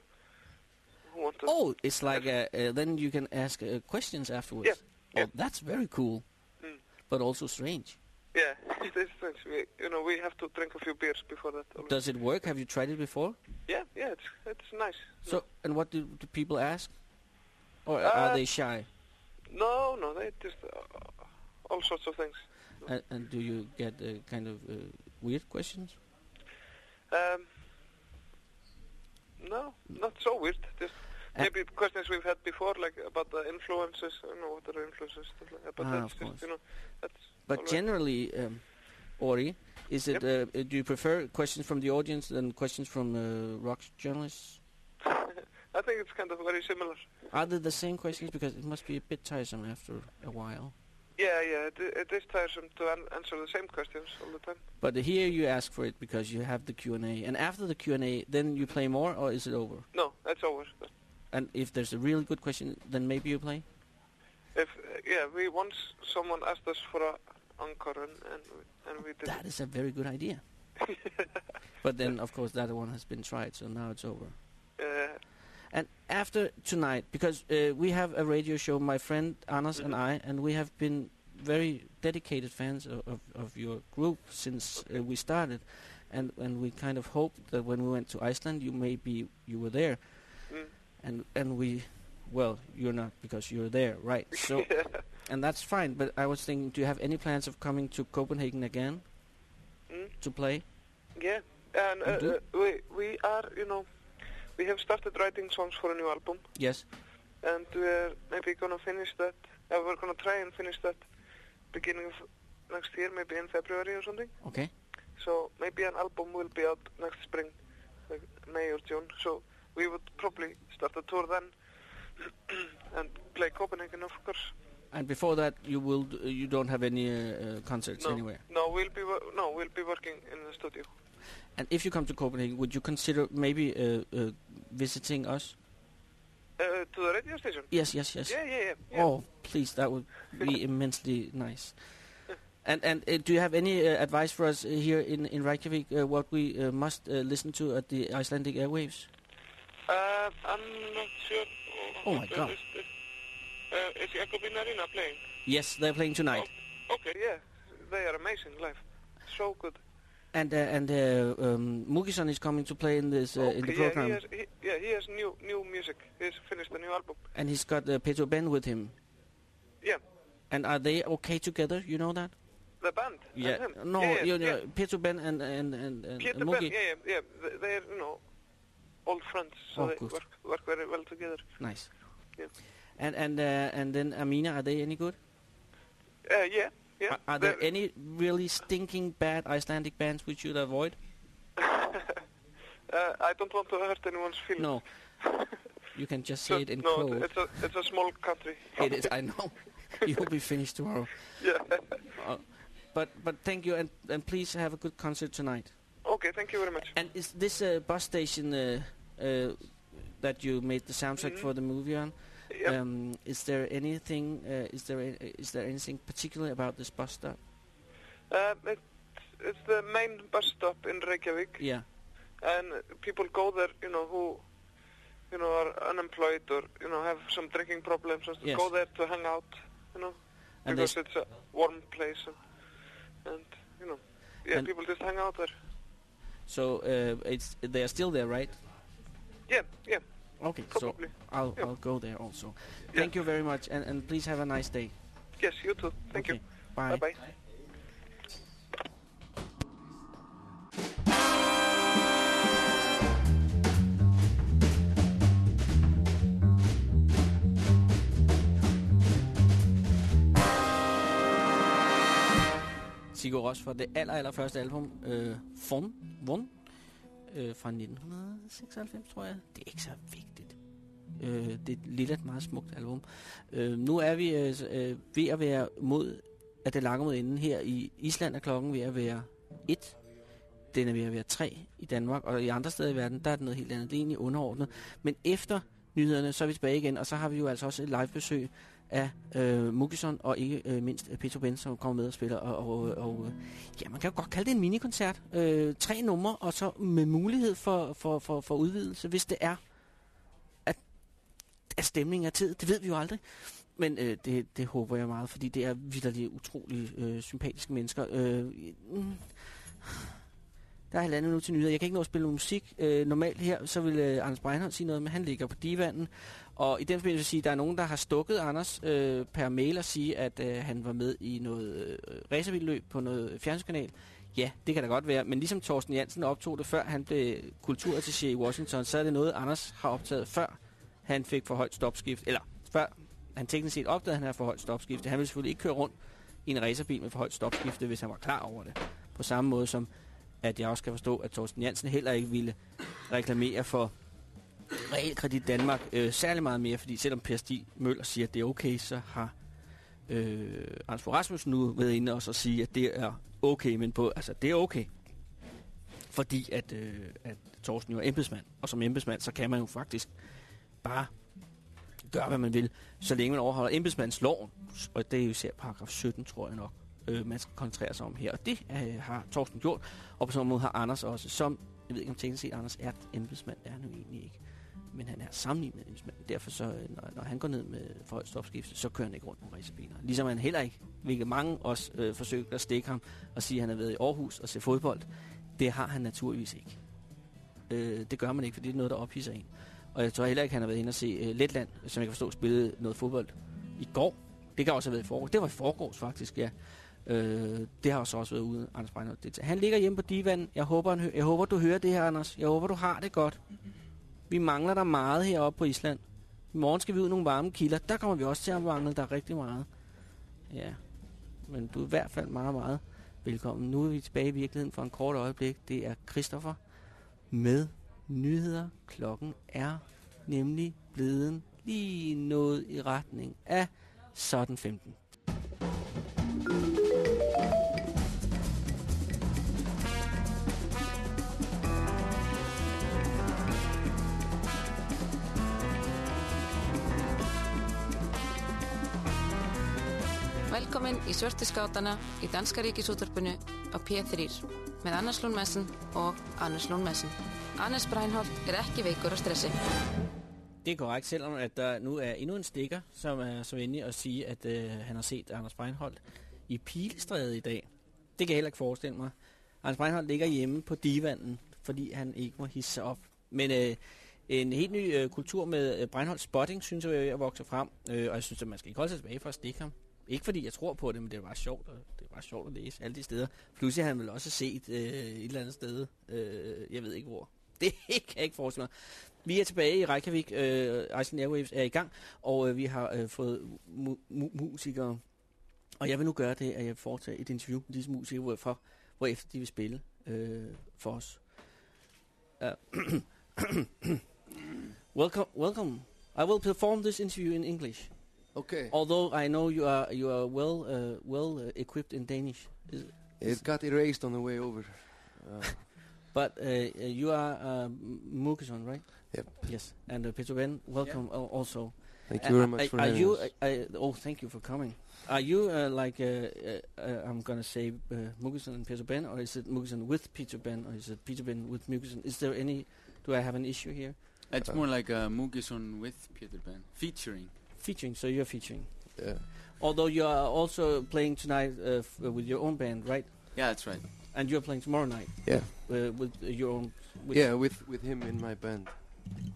who want to... Oh, it's like uh, uh, then you can ask uh, questions afterwards. Yeah, Oh, that's very cool, Mm. but also strange. Yeah, it is strange. We, you know, we have to drink a few beers before that. always. Does it work? Have you tried it before? Yeah, yeah, it's it's nice. So, and what do, do people ask? Or are Uh, they shy? No, no, they just uh, all sorts of things. And, and do you get uh, kind of uh, weird questions? Um, no, not so weird. Just maybe questions we've had before, like about the influences. I don't know what are influences, like. But Ah, that's just, you know, that's But generally, um, Ori, is it? Uh, do you prefer questions from the audience than questions from uh, rock journalists? I think it's kind of very similar. Are they the same questions? Because it must be a bit tiresome after a while. Yeah, yeah, it, it is tiresome to an- answer the same questions all the time. But here you ask for it because you have the Q and A, and after the Q and A, then you play more, or is it over? No, that's over. And if there's a really good question, then maybe you play. If uh, yeah, we once someone asked us for a encore and and, we- and we did. That is a very good idea. But then, of course, that one has been tried, so now it's over. Uh, And after tonight, because uh, we have a radio show, my friend Anders and I, and we have been very dedicated fans of, of, of your group since uh, we started, and and we kind of hoped that when we went to Iceland, you maybe you were there, mm, and and we, well, you're not because you're there, right? So, and that's fine. But I was thinking, do you have any plans of coming to Copenhagen again mm, to play? yeah, and uh, uh, we we are you know we have started writing songs for a new album, Yes. and we're maybe gonna finish that. Uh, we're gonna try and finish that beginning of next year, maybe in February or something. Okay. So maybe an album will be out next spring, like May or June. So we would probably start a tour then and play Copenhagen, of course. And before that, you will d- you don't have any uh, uh, concerts No, anywhere. no, we'll be no, we'll be working in the studio. And if you come to Copenhagen, would you consider maybe uh, uh, visiting us? Uh, to the radio station. Yes, yes, yes. Yeah, yeah, yeah. yeah. Oh, please, that would be immensely nice. And and uh, do you have any uh, advice for us uh, here in in Reykjavik? Uh, what we uh, must uh, listen to at the Icelandic airwaves? Uh, I'm not sure. Oh my God. Is, is, uh, is Jakobin Arena playing? Yes, they're playing tonight. Okay, yeah. They are amazing live. So good. And uh, and uh, um, Mugison is coming to play in this uh, in the okay, yeah, program, he has, he, yeah, he has new new music. He's finished a new album. and he's got uh, Peter Ben with him. Yeah. And are they okay together? You know that? The band. Yeah. And him. No, yeah, yeah, you know, yeah. Peter Ben and and and, and Peter and Ben, yeah, yeah, yeah. They- They're, you know, old friends, so Oh, they good. work, work very well together. Nice. Yeah. And and uh, and then Amina, are they any good? Uh, yeah, yeah. Are, are there any really stinking bad Icelandic bands we should avoid? uh, I don't want to hurt anyone's feelings. No. You can just So- say it in no, code. it's a it's a small country. It is. I know. You'll be finished tomorrow. Yeah. Uh, but but thank you and and please have a good concert tonight. okay, thank you very much. And is this uh, bus station uh, uh, that you made the soundtrack Mhm. for the movie on? Yep. Um, is there anything? Uh, is there a, is there anything particular about this bus stop? Um, it's, it's the main bus stop in Reykjavik, Yeah. and people go there, you know, who, you know, are unemployed or you know have some drinking problems and Yes. go there to hang out, you know, And because it's a warm place and, and you know, yeah, And- people just hang out there. So uh, it's they are still there, right? Yeah, yeah, Okay. Probably. So I'll Yeah. I'll go there also. Thank you very much, and and please have a nice day. yes, you too. Thank okay. you. Bye. Bye bye. Sigurd Ross fra det aller, aller første album, øh, Fon, Von, øh, fra 1996, tror jeg. Det er ikke så vigtigt. Øh, det er et lille, meget smukt album. Øh, nu er vi øh, øh, ved at være mod, at det langer mod enden her i Island er klokken ved at være 1. Den er ved at være 3 i Danmark, og i andre steder i verden, der er det noget helt andet. Det er egentlig underordnet. Men efter nyhederne, så er vi tilbage igen, og så har vi jo altså også et live besøg af øh, Mugison, og ikke øh, mindst øh, Peter Ben, som kommer med og spiller. Og, og, og øh, ja, man kan jo godt kalde det en minikoncert. Øh, tre numre, og så med mulighed for, for, for, for udvidelse, hvis det er, at, at stemningen er tid. Det ved vi jo aldrig. Men øh, det, det håber jeg meget, fordi det er vidderligt utrolig øh, sympatiske mennesker. Øh, mm, der er halvandet nu til nyheder. Jeg kan ikke nå at spille noget musik. Øh, normalt her, så vil øh, Anders Breinholt sige noget, men han ligger på divanen. Og i den forbindelse vil jeg sige, at der er nogen, der har stukket Anders øh, per mail og sige, at øh, han var med i noget øh, racerbilløb på noget fjernsynskanal. Ja, det kan da godt være, men ligesom Thorsten Jansen optog det, før han blev kulturattaché i Washington, så er det noget, Anders har optaget, før han fik for højt stopskift. Eller før han teknisk set opdagede, at han havde for højt stopskifte. Han ville selvfølgelig ikke køre rundt i en racerbil med for højt stopskifte, hvis han var klar over det. På samme måde som, at jeg også kan forstå, at Thorsten Jansen heller ikke ville reklamere for Realkredit Danmark øh, særlig meget mere, fordi selvom Per Stig Møller siger, at det er okay, så har øh, Anders Fogh Rasmussen nu været inde og så sige, at det er okay, men på, altså det er okay. Fordi at, øh, at Thorsten jo er embedsmand, og som embedsmand, så kan man jo faktisk bare gøre, hvad man vil, så længe man overholder embedsmandsloven, og det er jo især paragraf 17, tror jeg nok, øh, man skal koncentrere sig om her. Og det øh, har Thorsten gjort, og på samme måde har Anders også, som, jeg ved ikke om teknisk set, Anders er embedsmand, det er han jo egentlig ikke men han er sammenlignet med embedsmand. Derfor så, øh, når, når han går ned med for højt så kører han ikke rundt med racerbiler. Ligesom han heller ikke, hvilket mange også øh, forsøgte at stikke ham og sige, at han har været i Aarhus og se fodbold. Det har han naturligvis ikke. Øh, det gør man ikke, fordi det er noget, der ophidser en. Og jeg tror heller ikke, han har været inde og se øh, Letland, som jeg kan forstå, spillede noget fodbold i går. Det kan også have været i forgårs. Det var i forgårs faktisk, ja. Øh, det har så også været ude, Anders Breinholt. Han ligger hjemme på divan. Jeg håber, han jeg håber, du hører det her, Anders. Jeg håber, du har det godt. Vi mangler der meget heroppe på Island. I morgen skal vi ud nogle varme kilder. Der kommer vi også til at mangle der rigtig meget. Ja, men du er i hvert fald meget, meget velkommen. Nu er vi tilbage i virkeligheden for en kort øjeblik. Det er Christoffer med nyheder. Klokken er nemlig blevet lige noget i retning af sådan 15. Velkomin í Svörtu skátana í Danska Ríkisútvarpinu á P3 með Anders Lund Messen og Anders Lund Messen. Anders Breinholt er ekki veikur og stressi. Det er korrekt, selvom at der nu er endnu en stikker, som er så venlig at sige, at øh, han har set Anders Breinholt i Pilestræde i dag. Det kan jeg heller ikke forestille mig. Anders Breinholt ligger hjemme på divanden, fordi han ikke må hisse sig op. Men øh, en helt ny øh, kultur med øh, Breinholt spotting, synes jeg, er ved at vokse frem. Øh, og jeg synes, at man skal ikke holde sig tilbage for at stikke ham. Ikke fordi jeg tror på det, men det er bare sjovt, og det er bare sjovt at læse alle de steder. Pludselig har han vel også set øh, et eller andet sted. Øh, jeg ved ikke hvor. Det kan jeg ikke forestille mig. Vi er tilbage i Reykjavik. Øh, Iceland Airwaves er i gang, og øh, vi har øh, fået mu- mu- musikere. Og jeg vil nu gøre det, at jeg foretager foretage et interview med disse musikere, hvorfor, hvorefter de vil spille øh, for os. Uh, welcome, welcome. I will perform this interview in English. Okay. Although I know you are you are well uh, well uh, equipped in Danish, is, It got erased on the way over. Uh, but uh, uh, you are uh, Mukison, right? Yep. Yes, and uh, Peter Ben, welcome al- also. Thank you very Uh, much are, for are having you? us. Uh, uh, oh, thank you for coming. Are you uh, like uh, uh, uh, I'm gonna say uh, Mukison and Peter Ben, or is it Mukison with Peter Ben, or is it Peter Ben with Mukison? Is there any? Do I have an issue here? It's Uh, more like a Mugison with Peter Ben, featuring. Featuring, so you're featuring. Yeah. Although you are also playing tonight uh, uh, with your own band, right? Yeah, that's right. And you're playing tomorrow night. Yeah. Uh, with uh, your own. With Yeah, with with him in my band.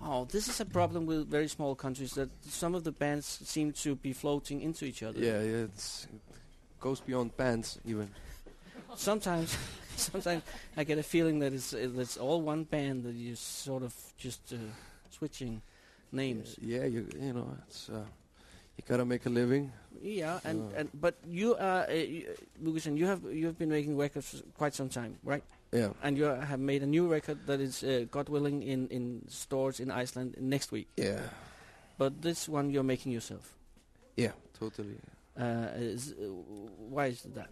Oh, this is a problem with very small countries that some of the bands seem to be floating into each other. Yeah, yeah, it's, it goes beyond bands even. Sometimes, sometimes I get a feeling that it's uh, it's all one band that you sort of just uh, switching names. Yeah, you you know, it's uh, you gotta make a living. Yeah, and, Uh. and but you are uh, you, uh, you have you have been making records for quite some time, right? Yeah. And you have made a new record that is, uh, God willing, in in stores in Iceland next week. Yeah. But this one you're making yourself. Yeah, totally. Uh, is, uh, why is that?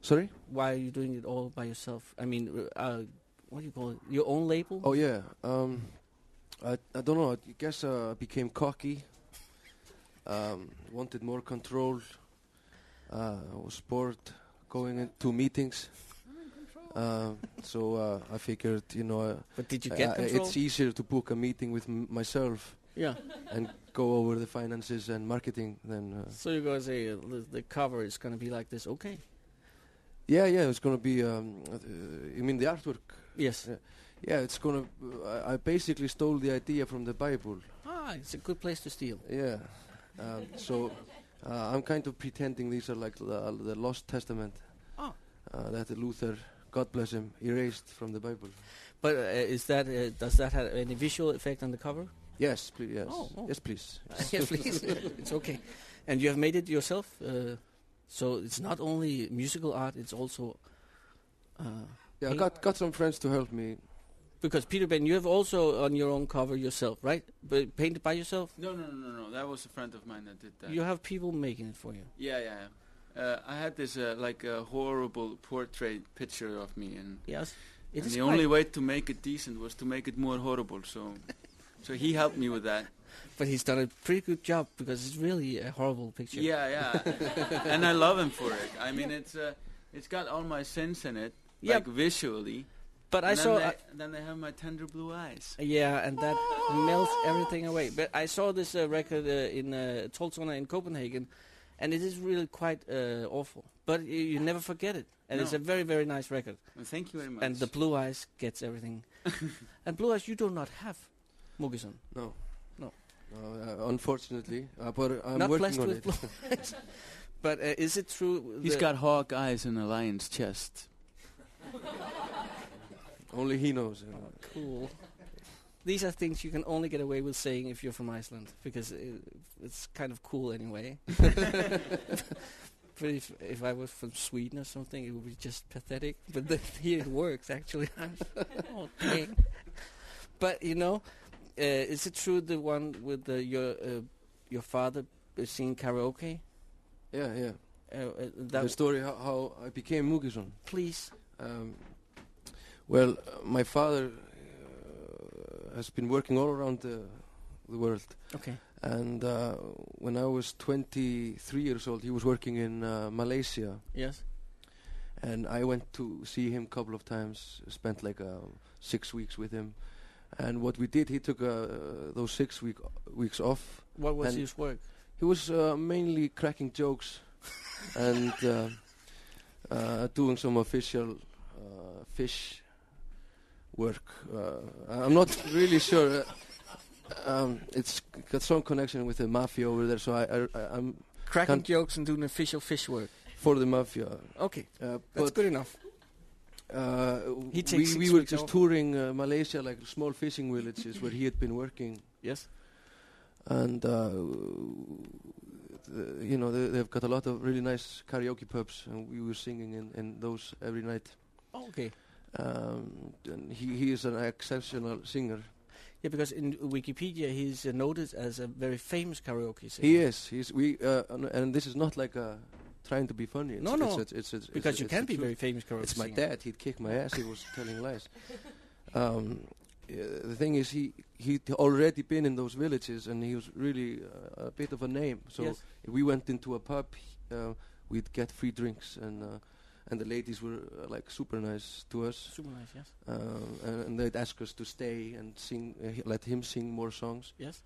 Sorry? Why are you doing it all by yourself? I mean, uh, what do you call it? Your own label? Oh yeah. Um, I I don't know. I guess uh, I became cocky. Um, wanted more control. Uh, I was bored going into meetings. Uh, so uh, I figured, you know, uh, But did you uh, get uh, control? it's easier to book a meeting with m- myself. Yeah. And go over the finances and marketing than. Uh, So you're gonna say the, the cover is gonna be like this? Okay. Yeah, yeah, it's gonna be. Um, uh, you mean the artwork? Yes. Yeah, yeah it's gonna. I basically stole the idea from the Bible. Ah, it's a good place to steal. Yeah. Um, so uh, I'm kind of pretending these are like the, the Lost Testament. Oh. Uh, that Luther, God bless him, erased from the Bible. But uh, is that uh, does that have any visual effect on the cover? Yes, please. Yes. Oh, oh. Yes, please. Yes, please. it's okay. And you have made it yourself, uh, so it's not only musical art; it's also. Uh, Yeah, I got got some friends to help me. Because Peter Ben, you have also on your own cover yourself, right? But painted by yourself. No, no, no, no, no. That was a friend of mine that did that. You have people making it for you. Yeah, yeah. yeah. Uh, I had this uh, like a horrible portrait picture of me, and Yes, it and is the only way to make it decent was to make it more horrible. So, so he helped me with that. But he's done a pretty good job because it's really a horrible picture. Yeah, yeah. and I love him for it. I mean, it's uh, it's got all my sins in it, Yeah. like visually. But I then saw- They, I- then they have my tender blue eyes. Yeah, and that melts everything away. But I saw this uh, record uh, in uh, Toltona in Copenhagen, and it is really quite uh, awful. But y- you never forget it, and it's a very, very nice record. Well, thank you very much. And the blue eyes gets everything. and blue eyes you do not have, Mugison. No. No. No, uh, unfortunately, uh, but I'm not working blessed on with it. blue. But uh, is it true? He's got hawk eyes and a lion's chest. Only he knows. you know. Cool. These are things you can only get away with saying if you're from Iceland, because it, it's kind of cool anyway. but if if I was from Sweden or something, it would be just pathetic. But the, here it works actually. oh, dang. But you know, uh, is it true the one with the, your uh, your father singing karaoke? Yeah, yeah. Uh, uh, that the story how, how I became Mugison. Please. Um, well, my father uh, has been working all around the, the world. Okay. And uh, when I was 23 years old, he was working in uh, Malaysia. Yes. And I went to see him a couple of times, spent like uh, six weeks with him. And what we did, he took uh, those six week, weeks off. What was his work? He was uh, mainly cracking jokes and uh, uh, doing some official uh, fish work. Uh, I'm not really sure. Uh, um, it's got some connection with the mafia over there, so I, I, I'm Cracking jokes and doing official fish work. for the mafia. Okay, Uh, that's good enough. Uh, He we, takes we were just touring uh, Malaysia, like small fishing villages where he had been working. Yes. And uh, the, you know they, they've got a lot of really nice karaoke pubs, and we were singing in, in those every night. Oh, okay. Um, he he is an exceptional singer. Yeah, because in Wikipedia he's uh, noted as a very famous karaoke singer. He is. He's we uh, and, this is not like uh, trying to be funny. It's, No, no, It's, it's, it's, because you can be very famous karaoke It's my singer. dad. He'd kick my ass. He was telling lies. Um, uh, the thing is, he he'd already been in those villages, and he was really uh, a bit of a name. So Yes. if we went into a pub, uh, we'd get free drinks, and and the ladies were uh, like super nice to us. Super nice, yes. Um, and, and they'd ask us to stay and sing, uh, let him sing more songs. Yes.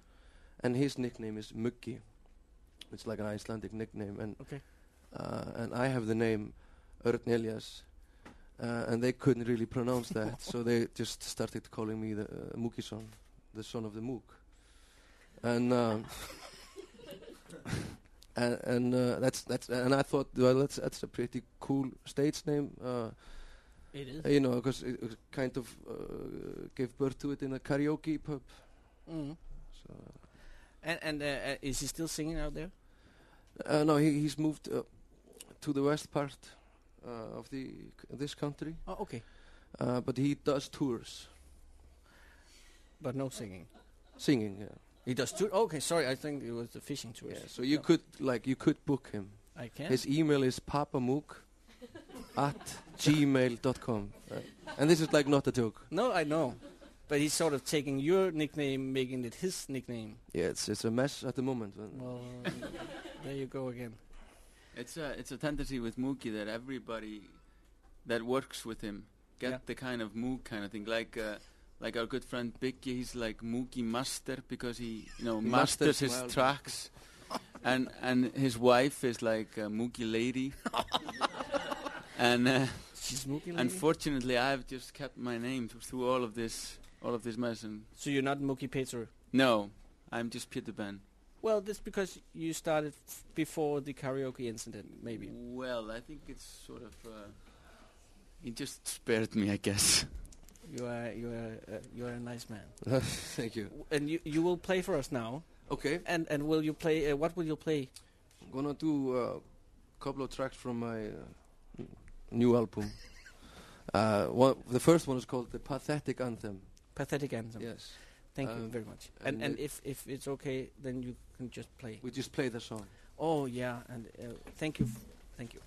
And his nickname is Muggi. It's like an Icelandic nickname, and Okay. uh, and I have the name Örn Elias, uh, and they couldn't really pronounce that, so they just started calling me the uh, Mugison, the son of the Mook, and um, and, and uh, that's that's and I thought well that's that's a pretty cool stage name. Uh, It is. you know, because it, it kind of uh, gave birth to it in a karaoke pub. Mm. So, And and uh, uh, is he still singing out there? uh, no, he, he's moved uh, to the west part uh, of the this country. Oh, okay. Uh, but he does tours, But no singing. singing. Yeah. He does tour. Okay, sorry, I think it was the fishing tours. Yeah, so you No. could like you could book him. I can. His email is papamook at gmail.com. Uh, and this is like not a joke. No, I know. But he's sort of taking your nickname, making it his nickname. Yeah, it's it's a mess at the moment. uh, Well, there you go again. It's a it's a tendency with Mookie that everybody that works with him get Yeah. the kind of Mook kind of thing. Like uh, like our good friend Biggie, he's like Mookie Master because he you know He masters masters his well. tracks, and and his wife is like uh, Mookie Lady. and uh, She's Mookie Lady? unfortunately, I've just kept my name th- through all of this all of this mess. And So you're not Mookie Peter? no, I'm just Peter Ben. Well, that's because you started f- before the karaoke incident, maybe. Well, I think it's sort of. Uh, he just spared me, I guess. You are you are uh, you are a nice man. Thank you. And you you will play for us now. Okay. And and will you play? Uh, what will you play? I'm gonna do a couple of tracks from my uh, new album. Uh, one, the first one is called the Pathetic Anthem. Pathetic anthem. Yes. Thank you Um, very much. and And and if if it's okay, then you can just play. We just play the song. Oh yeah, and uh, thank you, thank you.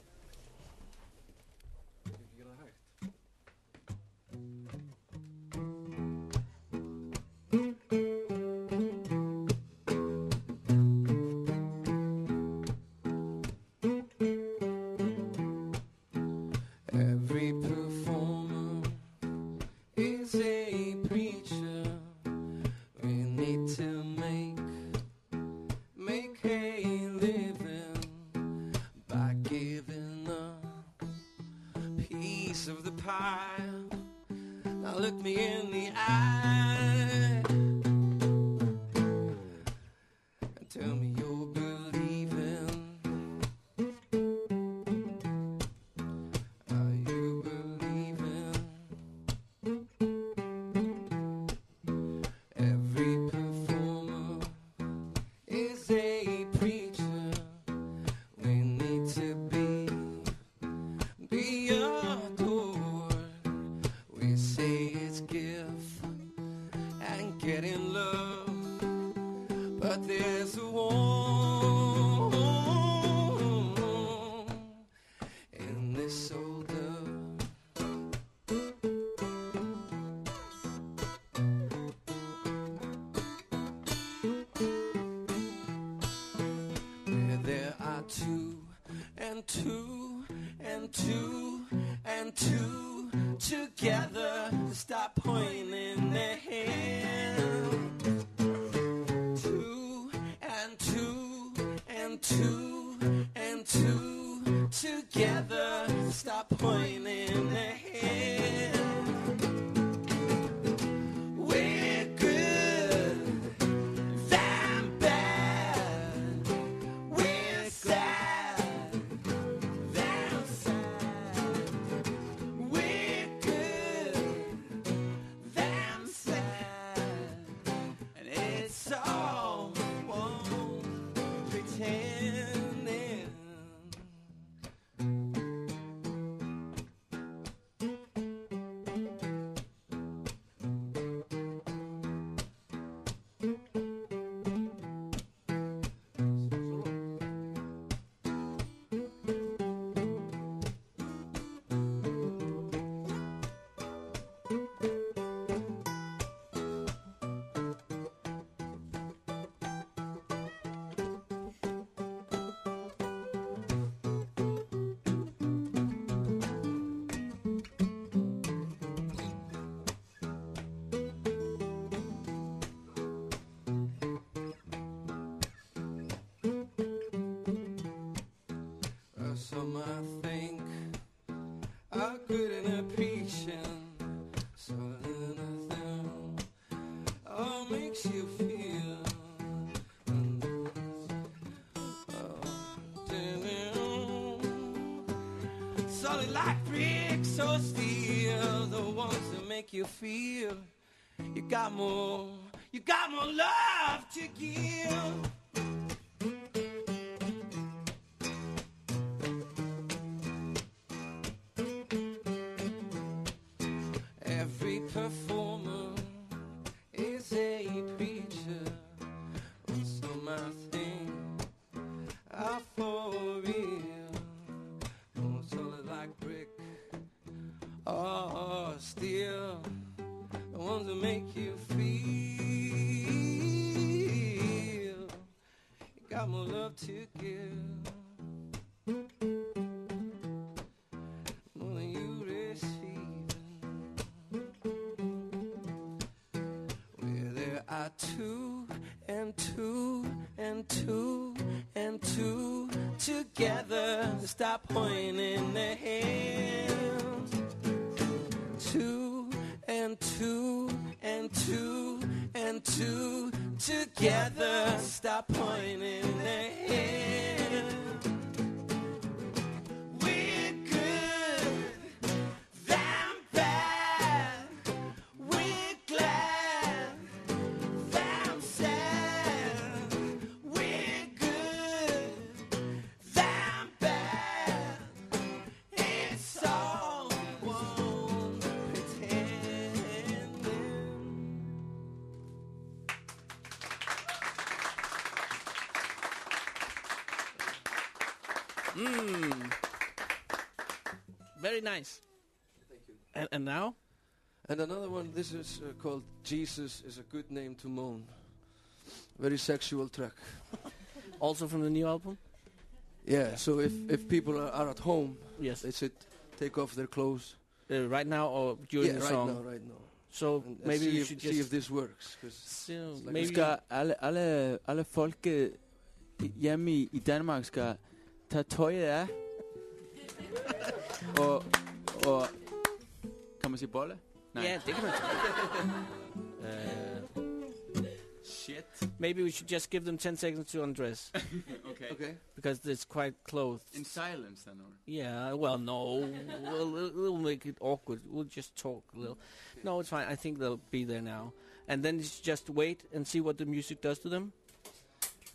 Solid like bricks or steel, the ones that make you feel you got more, you got more love to give. Or steel. The ones that make you feel. You got more love to give. And, and now? And another one, this is uh, called Jesus is a Good Name to Moan. Very sexual track. Also from the new album? Yeah, so if, if people are, are at home, Yes. they should take off their clothes. Uh, right now or during yeah, the right song? now, right now. So And, and maybe see we if, should see if this works. 'cause So like maybe... Skal alle, alle, alle folk øh, hjemme i, i Danmark skal tage tøjet af. og, og... Kan man sige bolle? Ja, det kan man. uh, Shit. maybe we should just give them 10 seconds to undress. Okay. okay. because it's quite clothed. In silence, then, or? Yeah, well, no. we'll, we'll make it awkward. We'll just talk a little. No, it's fine. I think they'll be there now. And then it's just wait and see what the music does to them.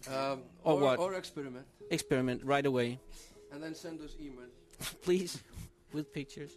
Um, Or or, what? Or experiment. Experiment right away. And then send us email. Please, with pictures.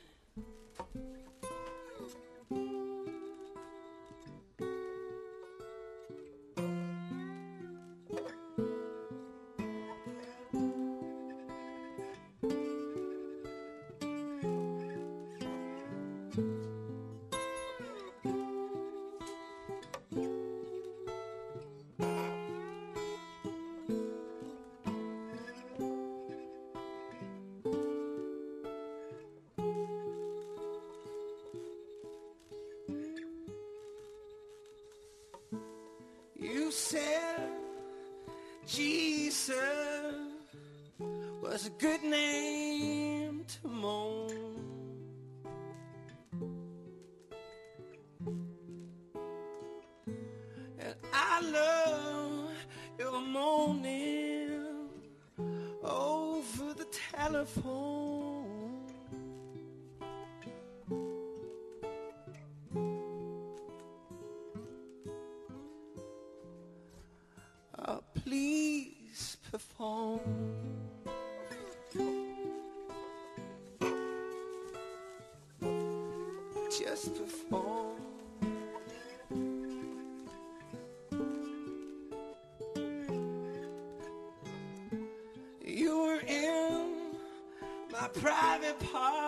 private part.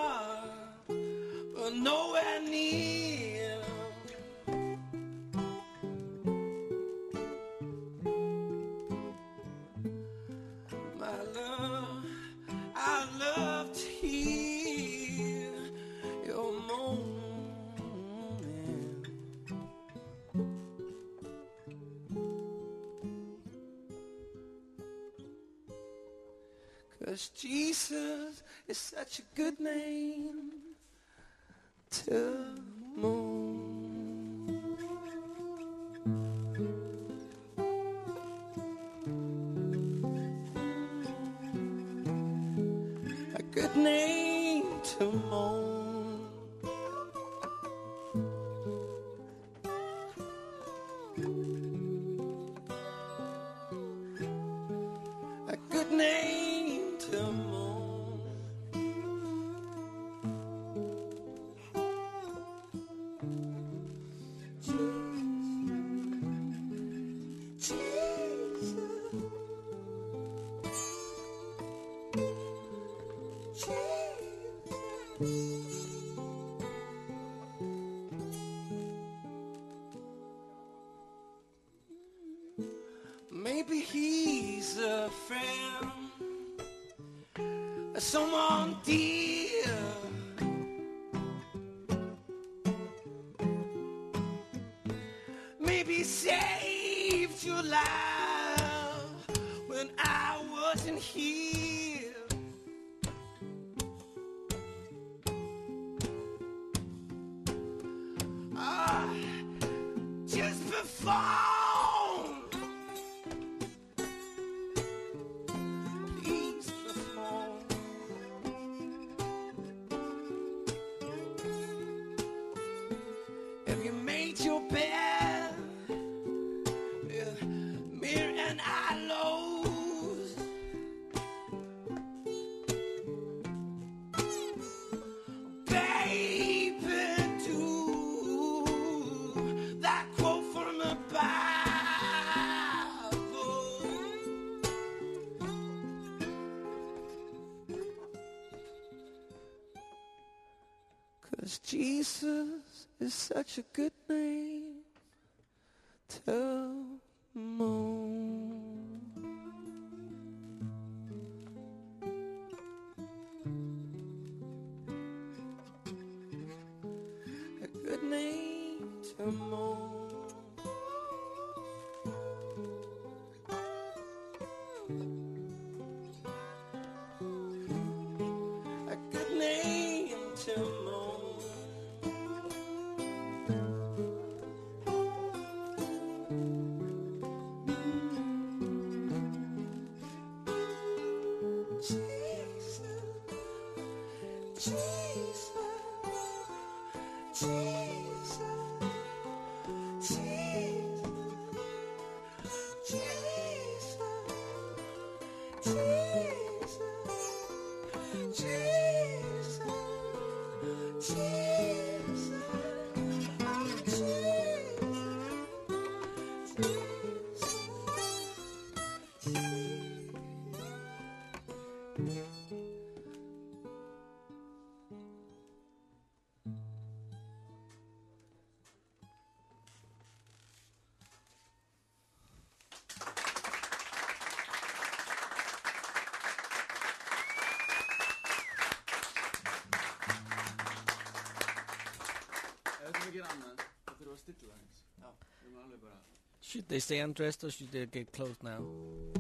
It's such a good name to moon. A good name to moon. Jesus is such a good name. Jesus, Jesus. They stay undressed or should they get clothes now?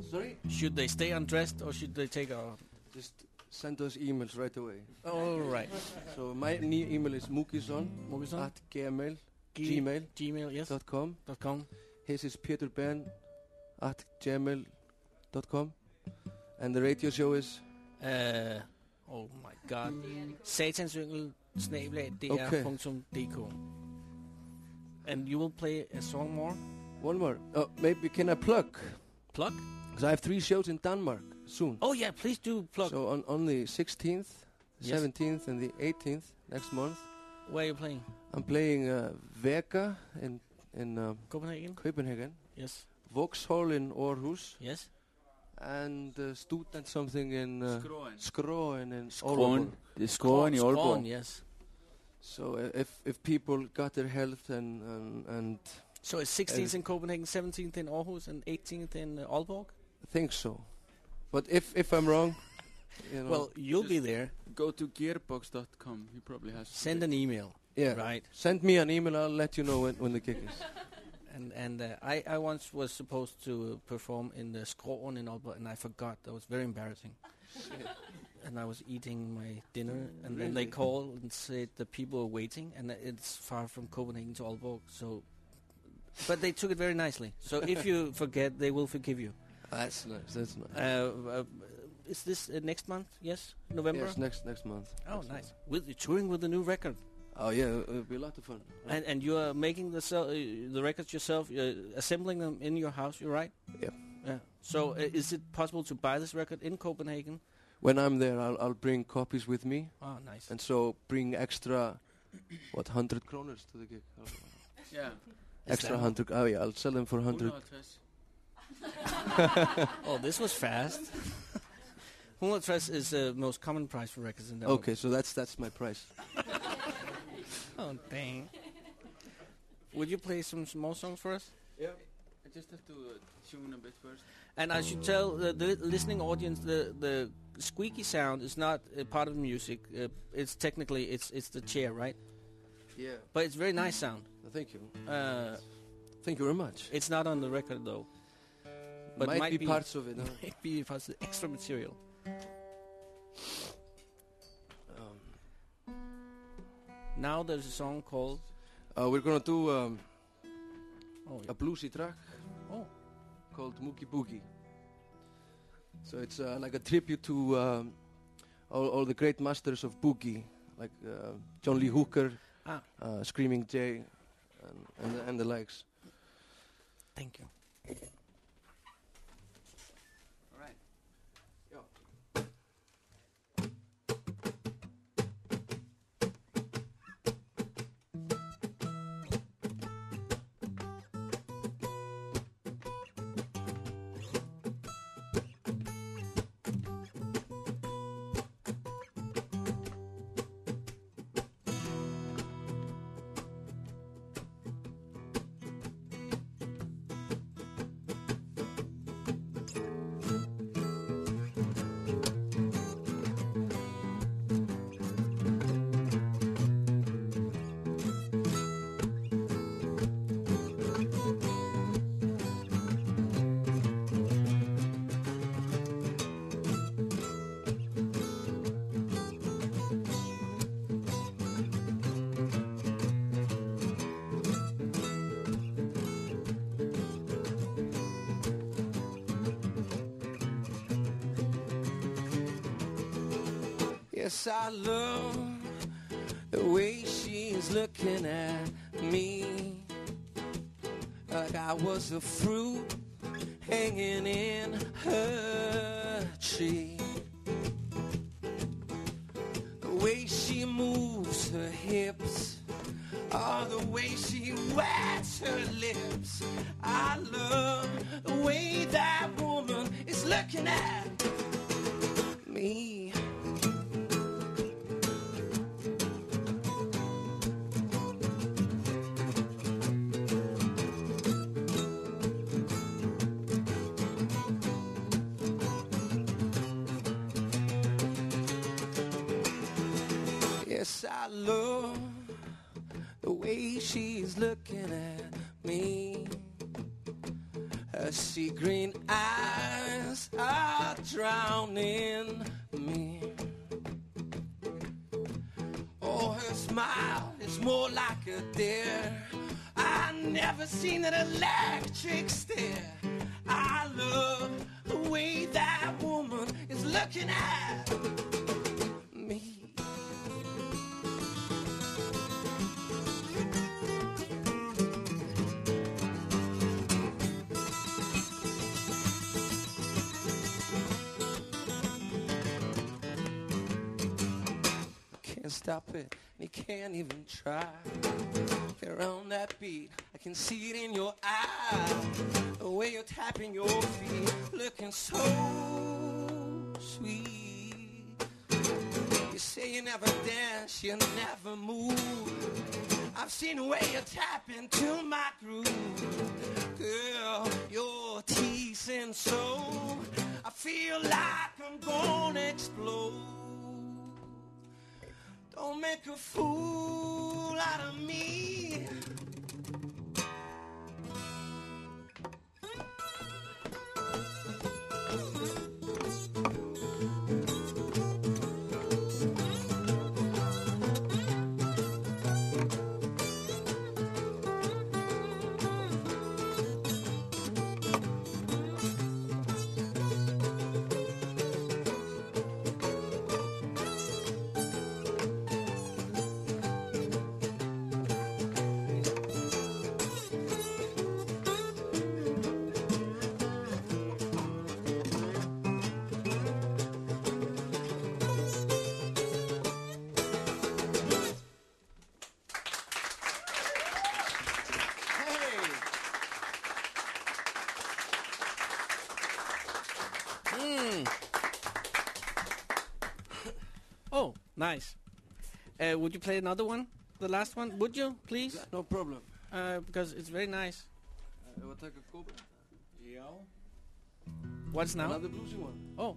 Sorry? Should they stay undressed or should they take off? Just send us emails right away. All right. so my new email is mukison, at gmail, G gmail, gmail yes. dot com. Dot com. His is Peter Ben at gmail.com. And the radio show is... Uh, oh my god. Satan's snabelag.dr.dk okay. And you will play a song more? One more. Oh, maybe can I plug? Plug? Because I have three shows in Denmark soon. Oh yeah, please do plug. So on, on the 16th, Yes. 17th, and the 18th next month, Where are you playing? I'm playing uh, Vega in in um, Copenhagen? Copenhagen, Yes. Vauxhall in Aarhus, Yes. and uh, student something in uh, Skråen. Skråen in Skråen. Aalborg. Det er Aalborg. Skråen, yes. So uh, if if people got their health and and, and So it's 16th Uh, in Copenhagen, 17th in Aarhus, and 18th in uh, Aalborg? I think so, but if if I'm wrong, you know, Well, you'll be there. Go to gearbox.com. He probably has. Send an email. yeah, Right. send me an email. I'll let you know when when the gig is. And and uh, I, I once was supposed to uh, perform in the Skråen in Aalborg, and I forgot. That was very embarrassing. and I was eating my dinner, and then they Really? called and said the people are waiting, and it's far from Copenhagen to Aalborg. So, but they took it very nicely. So if you forget, they will forgive you. That's nice. That's nice. Uh, uh, is this uh, next month? Yes, November. Yes, next next month. Oh, nice. With touring with the new record. Oh yeah, it'll be a lot of fun. And and you are making the sel- uh, the records yourself, uh, assembling them in your house. You're right. Yeah. Yeah. So uh, is it possible to buy this record in Copenhagen? When I'm there, I'll I'll bring copies with me, Oh, nice. and so bring extra, what hundred kroners to the gig. Yeah. Extra hundred. Oh yeah, I'll sell them for hundred. 150. oh, this was fast. 160 is the most common price for records in Denmark. Okay, so that's that's my price. Oh, dang. Would you play some, small songs for us? Yeah. I just have to uh, tune a bit first. And I should tell the, the listening audience the the squeaky sound is not a part of the music. Uh, it's technically it's it's the chair, right? Yeah. But it's very nice sound. Thank you. Uh, Thank you very much. it's not on the record though. But might, be, parts of it. Huh? might be parts of the extra material. Um, Now there's a song called uh, we're gonna do um, Oh, a bluesy track oh called Mookie Boogie. So it's uh, like a tribute to um, all, all the great masters of boogie, like uh, John Lee Hooker, Ah. uh, Screaming Jay, and, and, the, and the likes. thank you. Yes, I love the way she's looking at me. Like I was a fruit hanging in her tree. Stop it, and you can't even try. You're on that beat, I can see it in your eyes, The way you're tapping your feet, looking so sweet. You say you never dance, you never move. I've seen the way you tap into my groove. Girl, you're teasing so. I feel like I'm gonna explode. Don't make a fool out of me. Nice. Uh, would you play another one? The last one? Would you, please? no problem. Uh, because it's very nice. Jeg vil tage kåbe. Ja. What's now? Another bluesy one. Oh.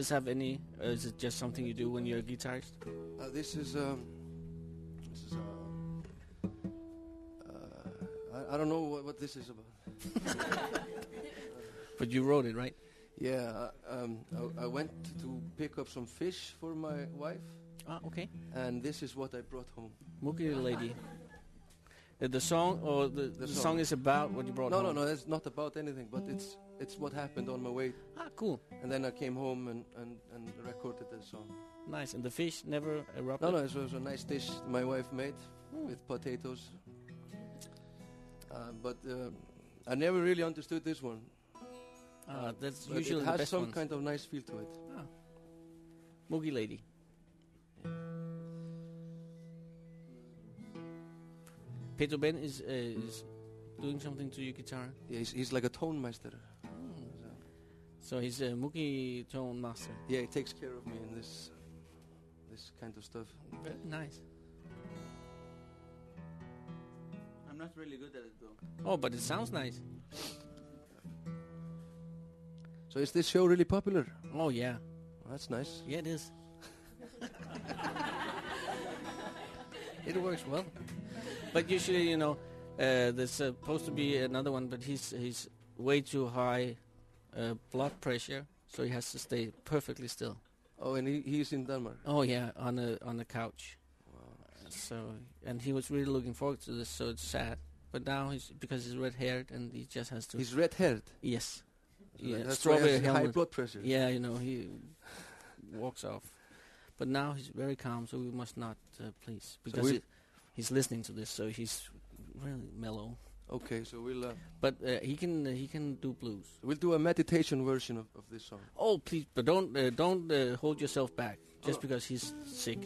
This have any, or is it just something you do when you're a guitarist? Uh, this is um, this is uh, uh, I, I don't know what, what this is about. But you wrote it, right? Yeah, uh, um, I, I went to pick up some fish for my wife. Ah, okay. And this is what I brought home. Mookie Lady. Uh, the song, or the, the, song. is about what you brought No, home? no, no. It's not about anything, but it's it's what happened on my way. Ah, cool. And then I came home and and, and recorded the song. Nice. And the fish never erupted? No, no, it was a nice dish my wife made with potatoes. Uh, but uh, I never really understood this one. Ah, that's But usually it has best some ones. kind of nice feel to it. Ah. Moogie Lady. Peter Ben is, uh, is doing something to your guitar. Yeah, he's, he's like a tone master. So he's a Moogie tone master. Yeah, he takes care of me in this this kind of stuff. Very nice. I'm not really good at it though. Oh, but it sounds nice. So is this show really popular? Oh, yeah. That's nice. Yeah, it is. it works well. But usually, you know, uh, there's supposed to be another one, but he's he's way too high uh, blood pressure, so he has to stay perfectly still. Oh, and he, he's in Denmark. Oh yeah, on a on a couch. So and he was really looking forward to this, so it's sad. But now he's because he's red haired and he just has to. He's red-haired? Yes. So Yeah, that's why strawberry has high blood pressure. Yeah, you know he walks off. But now he's very calm, so we must not uh, please because we'll- he's listening to this, so he's really mellow. Okay, so we'll. Uh, But uh, he can uh, he can do blues. we'll do a meditation version of, of this song. Oh please, but don't uh, don't uh, hold yourself back just Oh. because he's sick.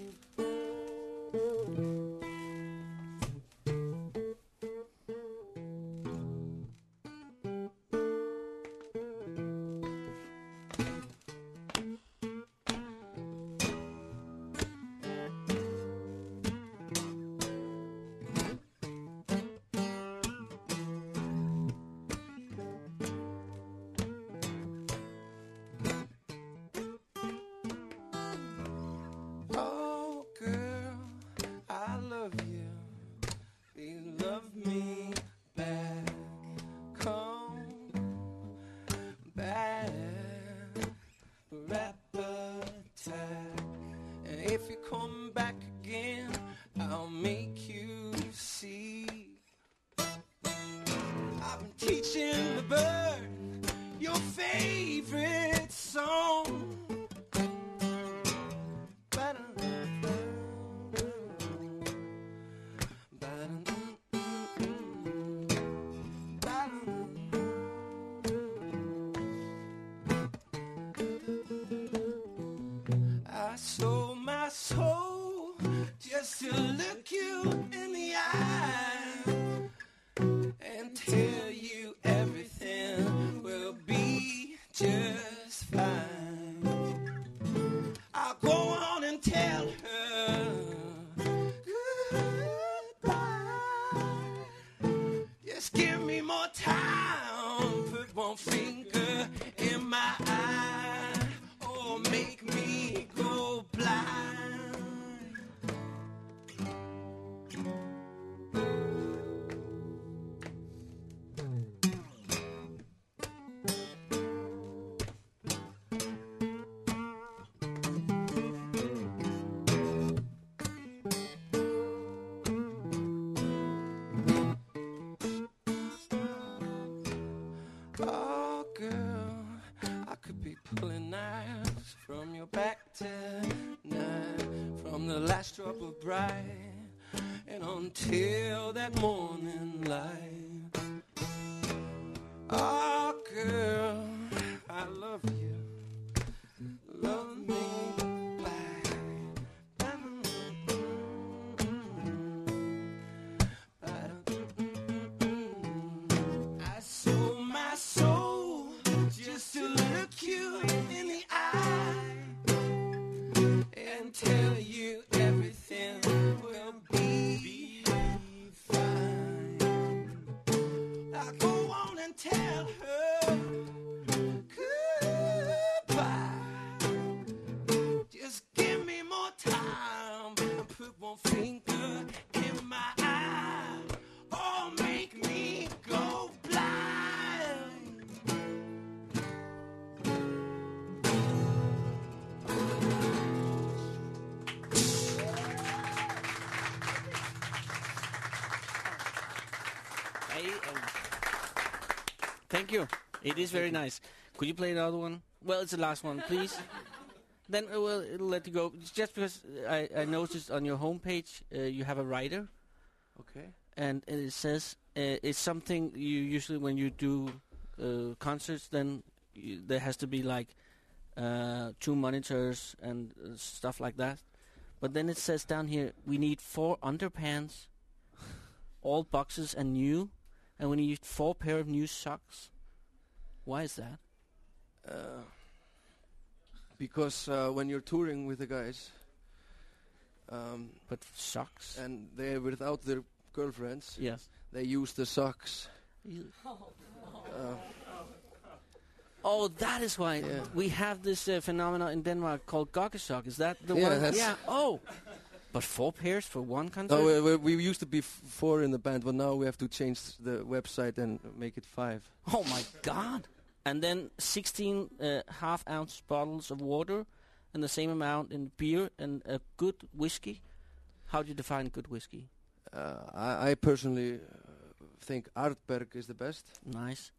bright. And until that morning. It is very nice. Could you play another one? Well, it's the last one, please. then uh, well, it'll let you go. It's just because I, I noticed on your homepage uh, you have a writer, Okay. and it says uh, it's something you usually when you do uh, concerts, then you, there has to be like uh, two monitors and uh, stuff like that. But then it says down here we need four underpants, all boxes and new, and we need four pair of new socks. Why is that? Uh, because uh, when you're touring with the guys, um, but socks, and they're without their girlfriends, Yes. they use the socks. Ew. Uh, Oh, that is why we have this uh, phenomenon in Denmark called gokkesok. Is that the Yeah, one? that's- Yeah. Oh, but four pairs for one concert. no, we, we, we used to be f- four in the band, but now we have to change the website and make it five. Oh my God! And then 16 uh, half ounce bottles of water, and the same amount in beer and a good whiskey. How do you define good whiskey? Uh, I, I personally uh, think Artberg is the best. Nice.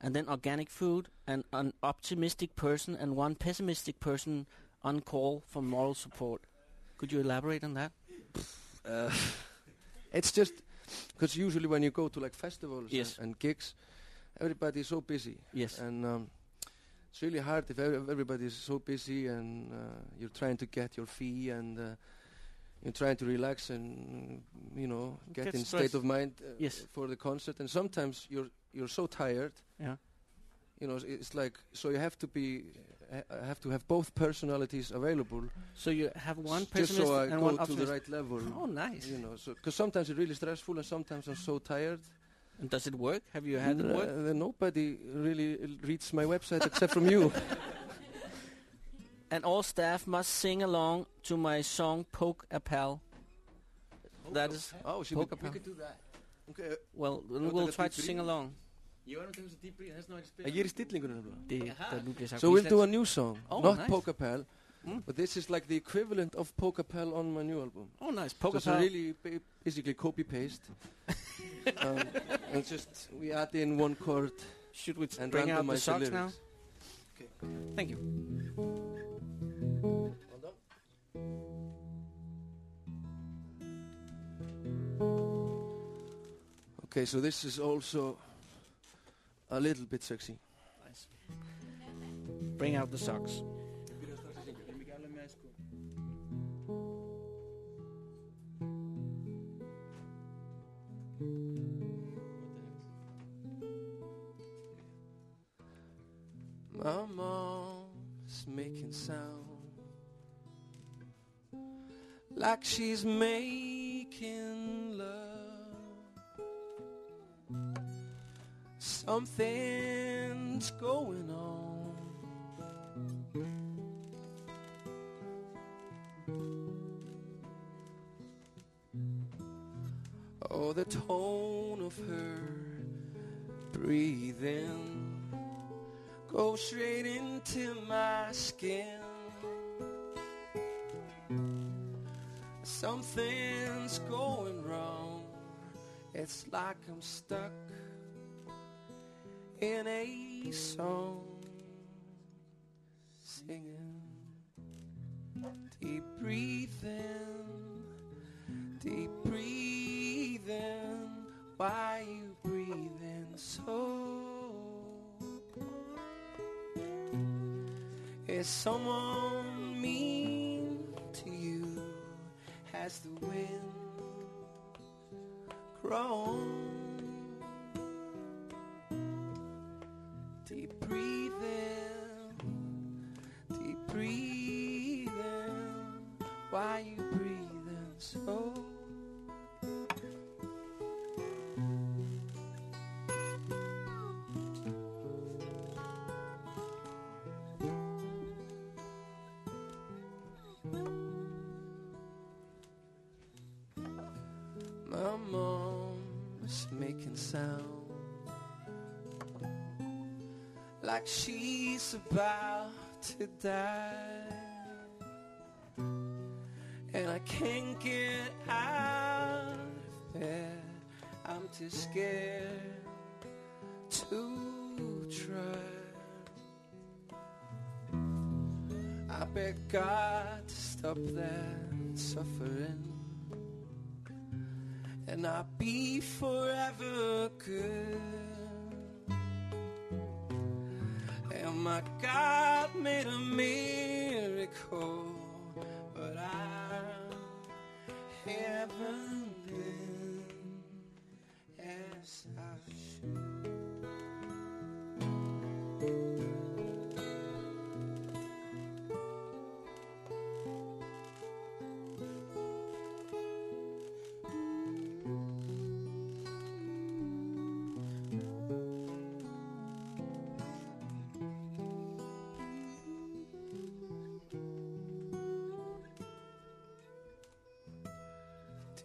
And then organic food, and an optimistic person and one pessimistic person on call for moral support. Could you elaborate on that? Uh, it's just because usually when you go to like festivals Yes. and, and gigs, everybody is so busy. Yes. And um, it's really hard if everybody is so busy and uh, you're trying to get your fee and uh, you're trying to relax and you know get, Get in stressed. state of mind uh, Yes. for the concert. And sometimes you're you're so tired. Yeah. You know, it's- like so you have to be ha- have to have both personalities available. So you have one just so I and go one to the right level. Oh, nice. You know, so because sometimes it's really stressful and sometimes I'm so tired. And does it work? Have you had it Uh, work? then nobody really uh, reads my website except from you. And all staff must sing along to my song "Poke a Pal." That is Oh, should Poke we- a Pal. we could do that. Okay. Well, then Nú we'll try to sing along. Ég var nú til þess að deep breathe, þess vegna var ég að Ég er í stillingunni nefnilega. Det, der nu So we'll do a new song, Oh, not nice. Pokapal, but this is like the equivalent of Pokapal on my new album. Oh, nice. So it's really ba- basically copy paste. um, and just we add in one chord. Should we and bring out the socks now? Okay. Thank you. Okay, so this is also a little bit sexy. Nice. Bring out the socks. My mom's making sound like she's making love. Something's going on. The tone of her breathing Go straight into my skin. Something's going wrong. It's like I'm stuck in a song singing. Deep breathing, Is someone mean to you? Has the wind grown? Sound like she's about to die. And I can't get out of bed. I'm too scared to try. I beg God to stop that suffering be forever good. And my God made a miracle,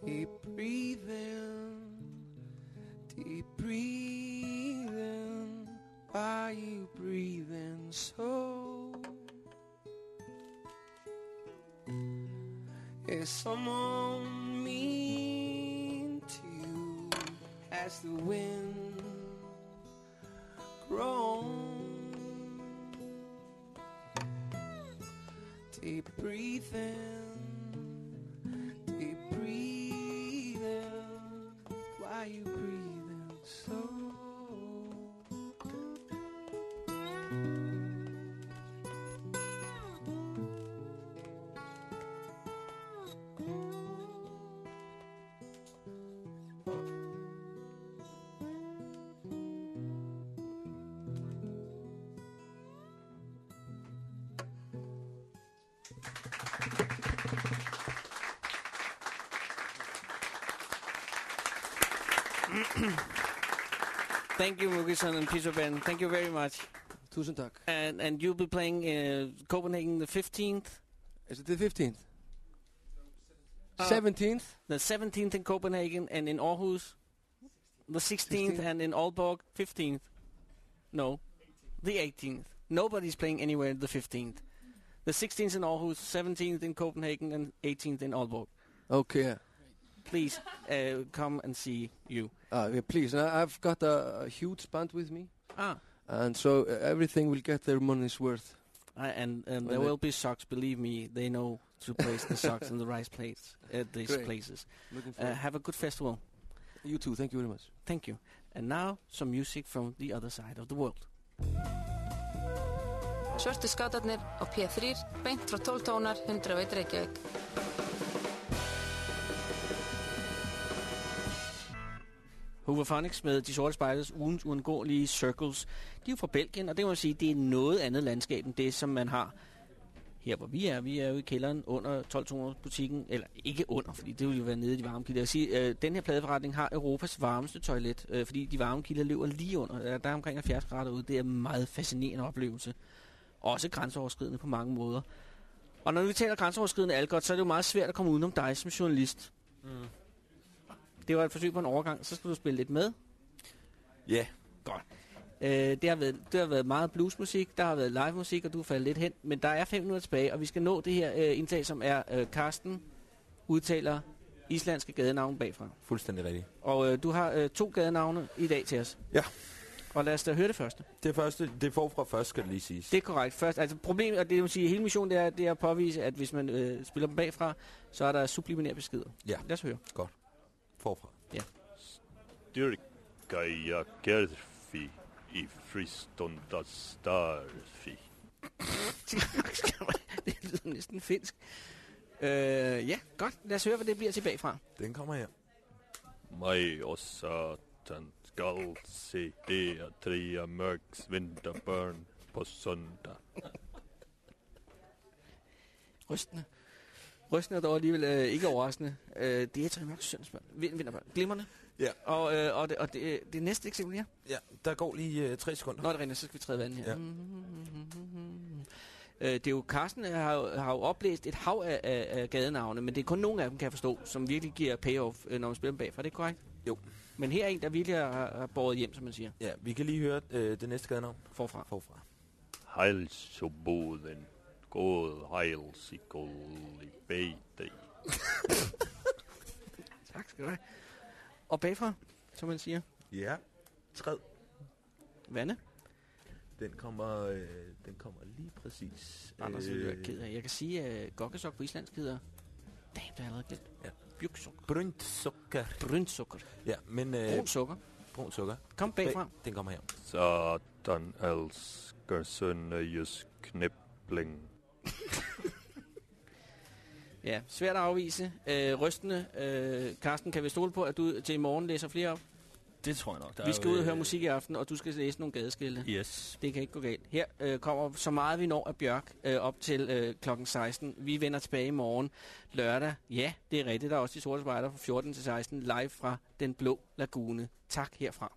Deep breathing, deep breathing. Why you breathing so? Is someone mean to you? Has the wind grown? Deep breathing, Thank you, Mugison and Peter Ben. Thank you very much. Tusind tak. And and you'll be playing uh, Copenhagen the 15th? Is it the 15th? Uh, 17th? The 17th in Copenhagen and in Aarhus? The 16th, 16th. and in Aalborg 15th? No, the 18th. Nobody's playing anywhere the 15th. The 16th in Aarhus, 17th in Copenhagen, and 18th in Aalborg. Okay. Please uh, come and see you. Uh, yeah, please. And I- I've got a, a huge band with me. Ah. And so uh, everything will get their money's worth. Uh, and and there will be socks. Believe me, they know to place the socks in the right place at these Great. places. Uh, have a good festival. You too. Thank you very much. Thank you. And now some music from the other side of the world. Svörtu skátarnir á P3 beint frá 12 tónar 101 Reykjavík. Hooverphonics med De Sorte Spejders ugens uundgåelige Circles. De er jo fra Belgien, og det må man sige, det er noget andet landskab end det, som man har her hvor vi er. Vi er jo i kælderen under 1200-butikken, eller ikke under, fordi det vil jo være nede i de varme kilder. Jeg siger, øh, den her pladeforretning har Europas varmeste toilet, øh, fordi de varme kilder løber lige under. Der, der er omkring 70 grader ude. Det er en meget fascinerende oplevelse. Også grænseoverskridende på mange måder. Og når vi taler grænseoverskridende alkohol, så er det jo meget svært at komme udenom dig som journalist. Mm. Det var et forsøg på en overgang. Så skal du spille lidt med. Ja. Yeah. Godt. Øh, det, har været, det har været meget bluesmusik, der har været live musik, og du er faldet lidt hen. Men der er fem minutter tilbage, og vi skal nå det her øh, indtag, som er øh, Karsten udtaler islandske gadenavne bagfra. Fuldstændig rigtigt. Og øh, du har øh, to gadenavne i dag til os. Ja. Og lad os da høre det første. Det første, det får fra først, skal det lige siges. Det er korrekt. Først, altså problemet, og det vil sige, hele missionen, det er, det er at påvise, at hvis man øh, spiller dem bagfra, så er der subliminære beskeder. Ja. Lad os høre. Godt. Forfra. Ja. Styrka ja gerfi i fristunda starfi. det lyder næsten finsk. Øh, ja, godt. Lad os høre, hvad det bliver til bagfra. Den kommer her. Mig og satan skal se det at trea mørks vinterbørn på søndag. Rystende. Rystende er dog alligevel øh, ikke overraskende. Øh, det er tre mørks søndagsbørn. Vind, vinterbørn. Glimrende. Ja. Og, øh, og, det, og det, det næste eksempel her. Ja, der går lige øh, tre sekunder. Nå, det rent, så skal vi træde vand her. Ja. Øh, det er jo, Carsten har, jo- har jo oplæst et hav af, af, af gadenavne, men det er kun nogle af dem, kan jeg forstå, som virkelig giver payoff, øh, når man spiller dem bagfra. Er det korrekt? Jo. Men her er en, der virkelig har, har båret hjem, som man siger. Ja, vi kan lige høre øh, det næste gadenavn. Forfra. Forfra. Hejlsoboden. God hejlsikol i bedre. Tak skal du have. Og bagfra, som man siger. Ja. Træd. Vande. Den kommer, øh, den kommer lige præcis. Anders vil være ked af. Jeg kan sige, at uh, gokkesok på islandsk hedder... Damn, det er allerede glemt. Ja. Bjuksukker. Brunt sukker. Brunt sukker. Ja, men... Øh, Brun sukker. Brun sukker. Kom bagfra. Den kommer her. Satan elsker sønderjysk knibling. Ja, svært at afvise. Øh, rystende. Øh, Carsten, kan vi stole på, at du til i morgen læser flere op? Det tror jeg nok. Der vi skal ud og øh, høre musik i aften, og du skal læse nogle gadeskilte. Yes. Det kan ikke gå galt. Her øh, kommer så meget vi når af Bjørk øh, op til øh, klokken 16. Vi vender tilbage i morgen lørdag. Ja, det er rigtigt. Der er også de sorte spejder fra 14 til 16 live fra Den Blå Lagune. Tak herfra.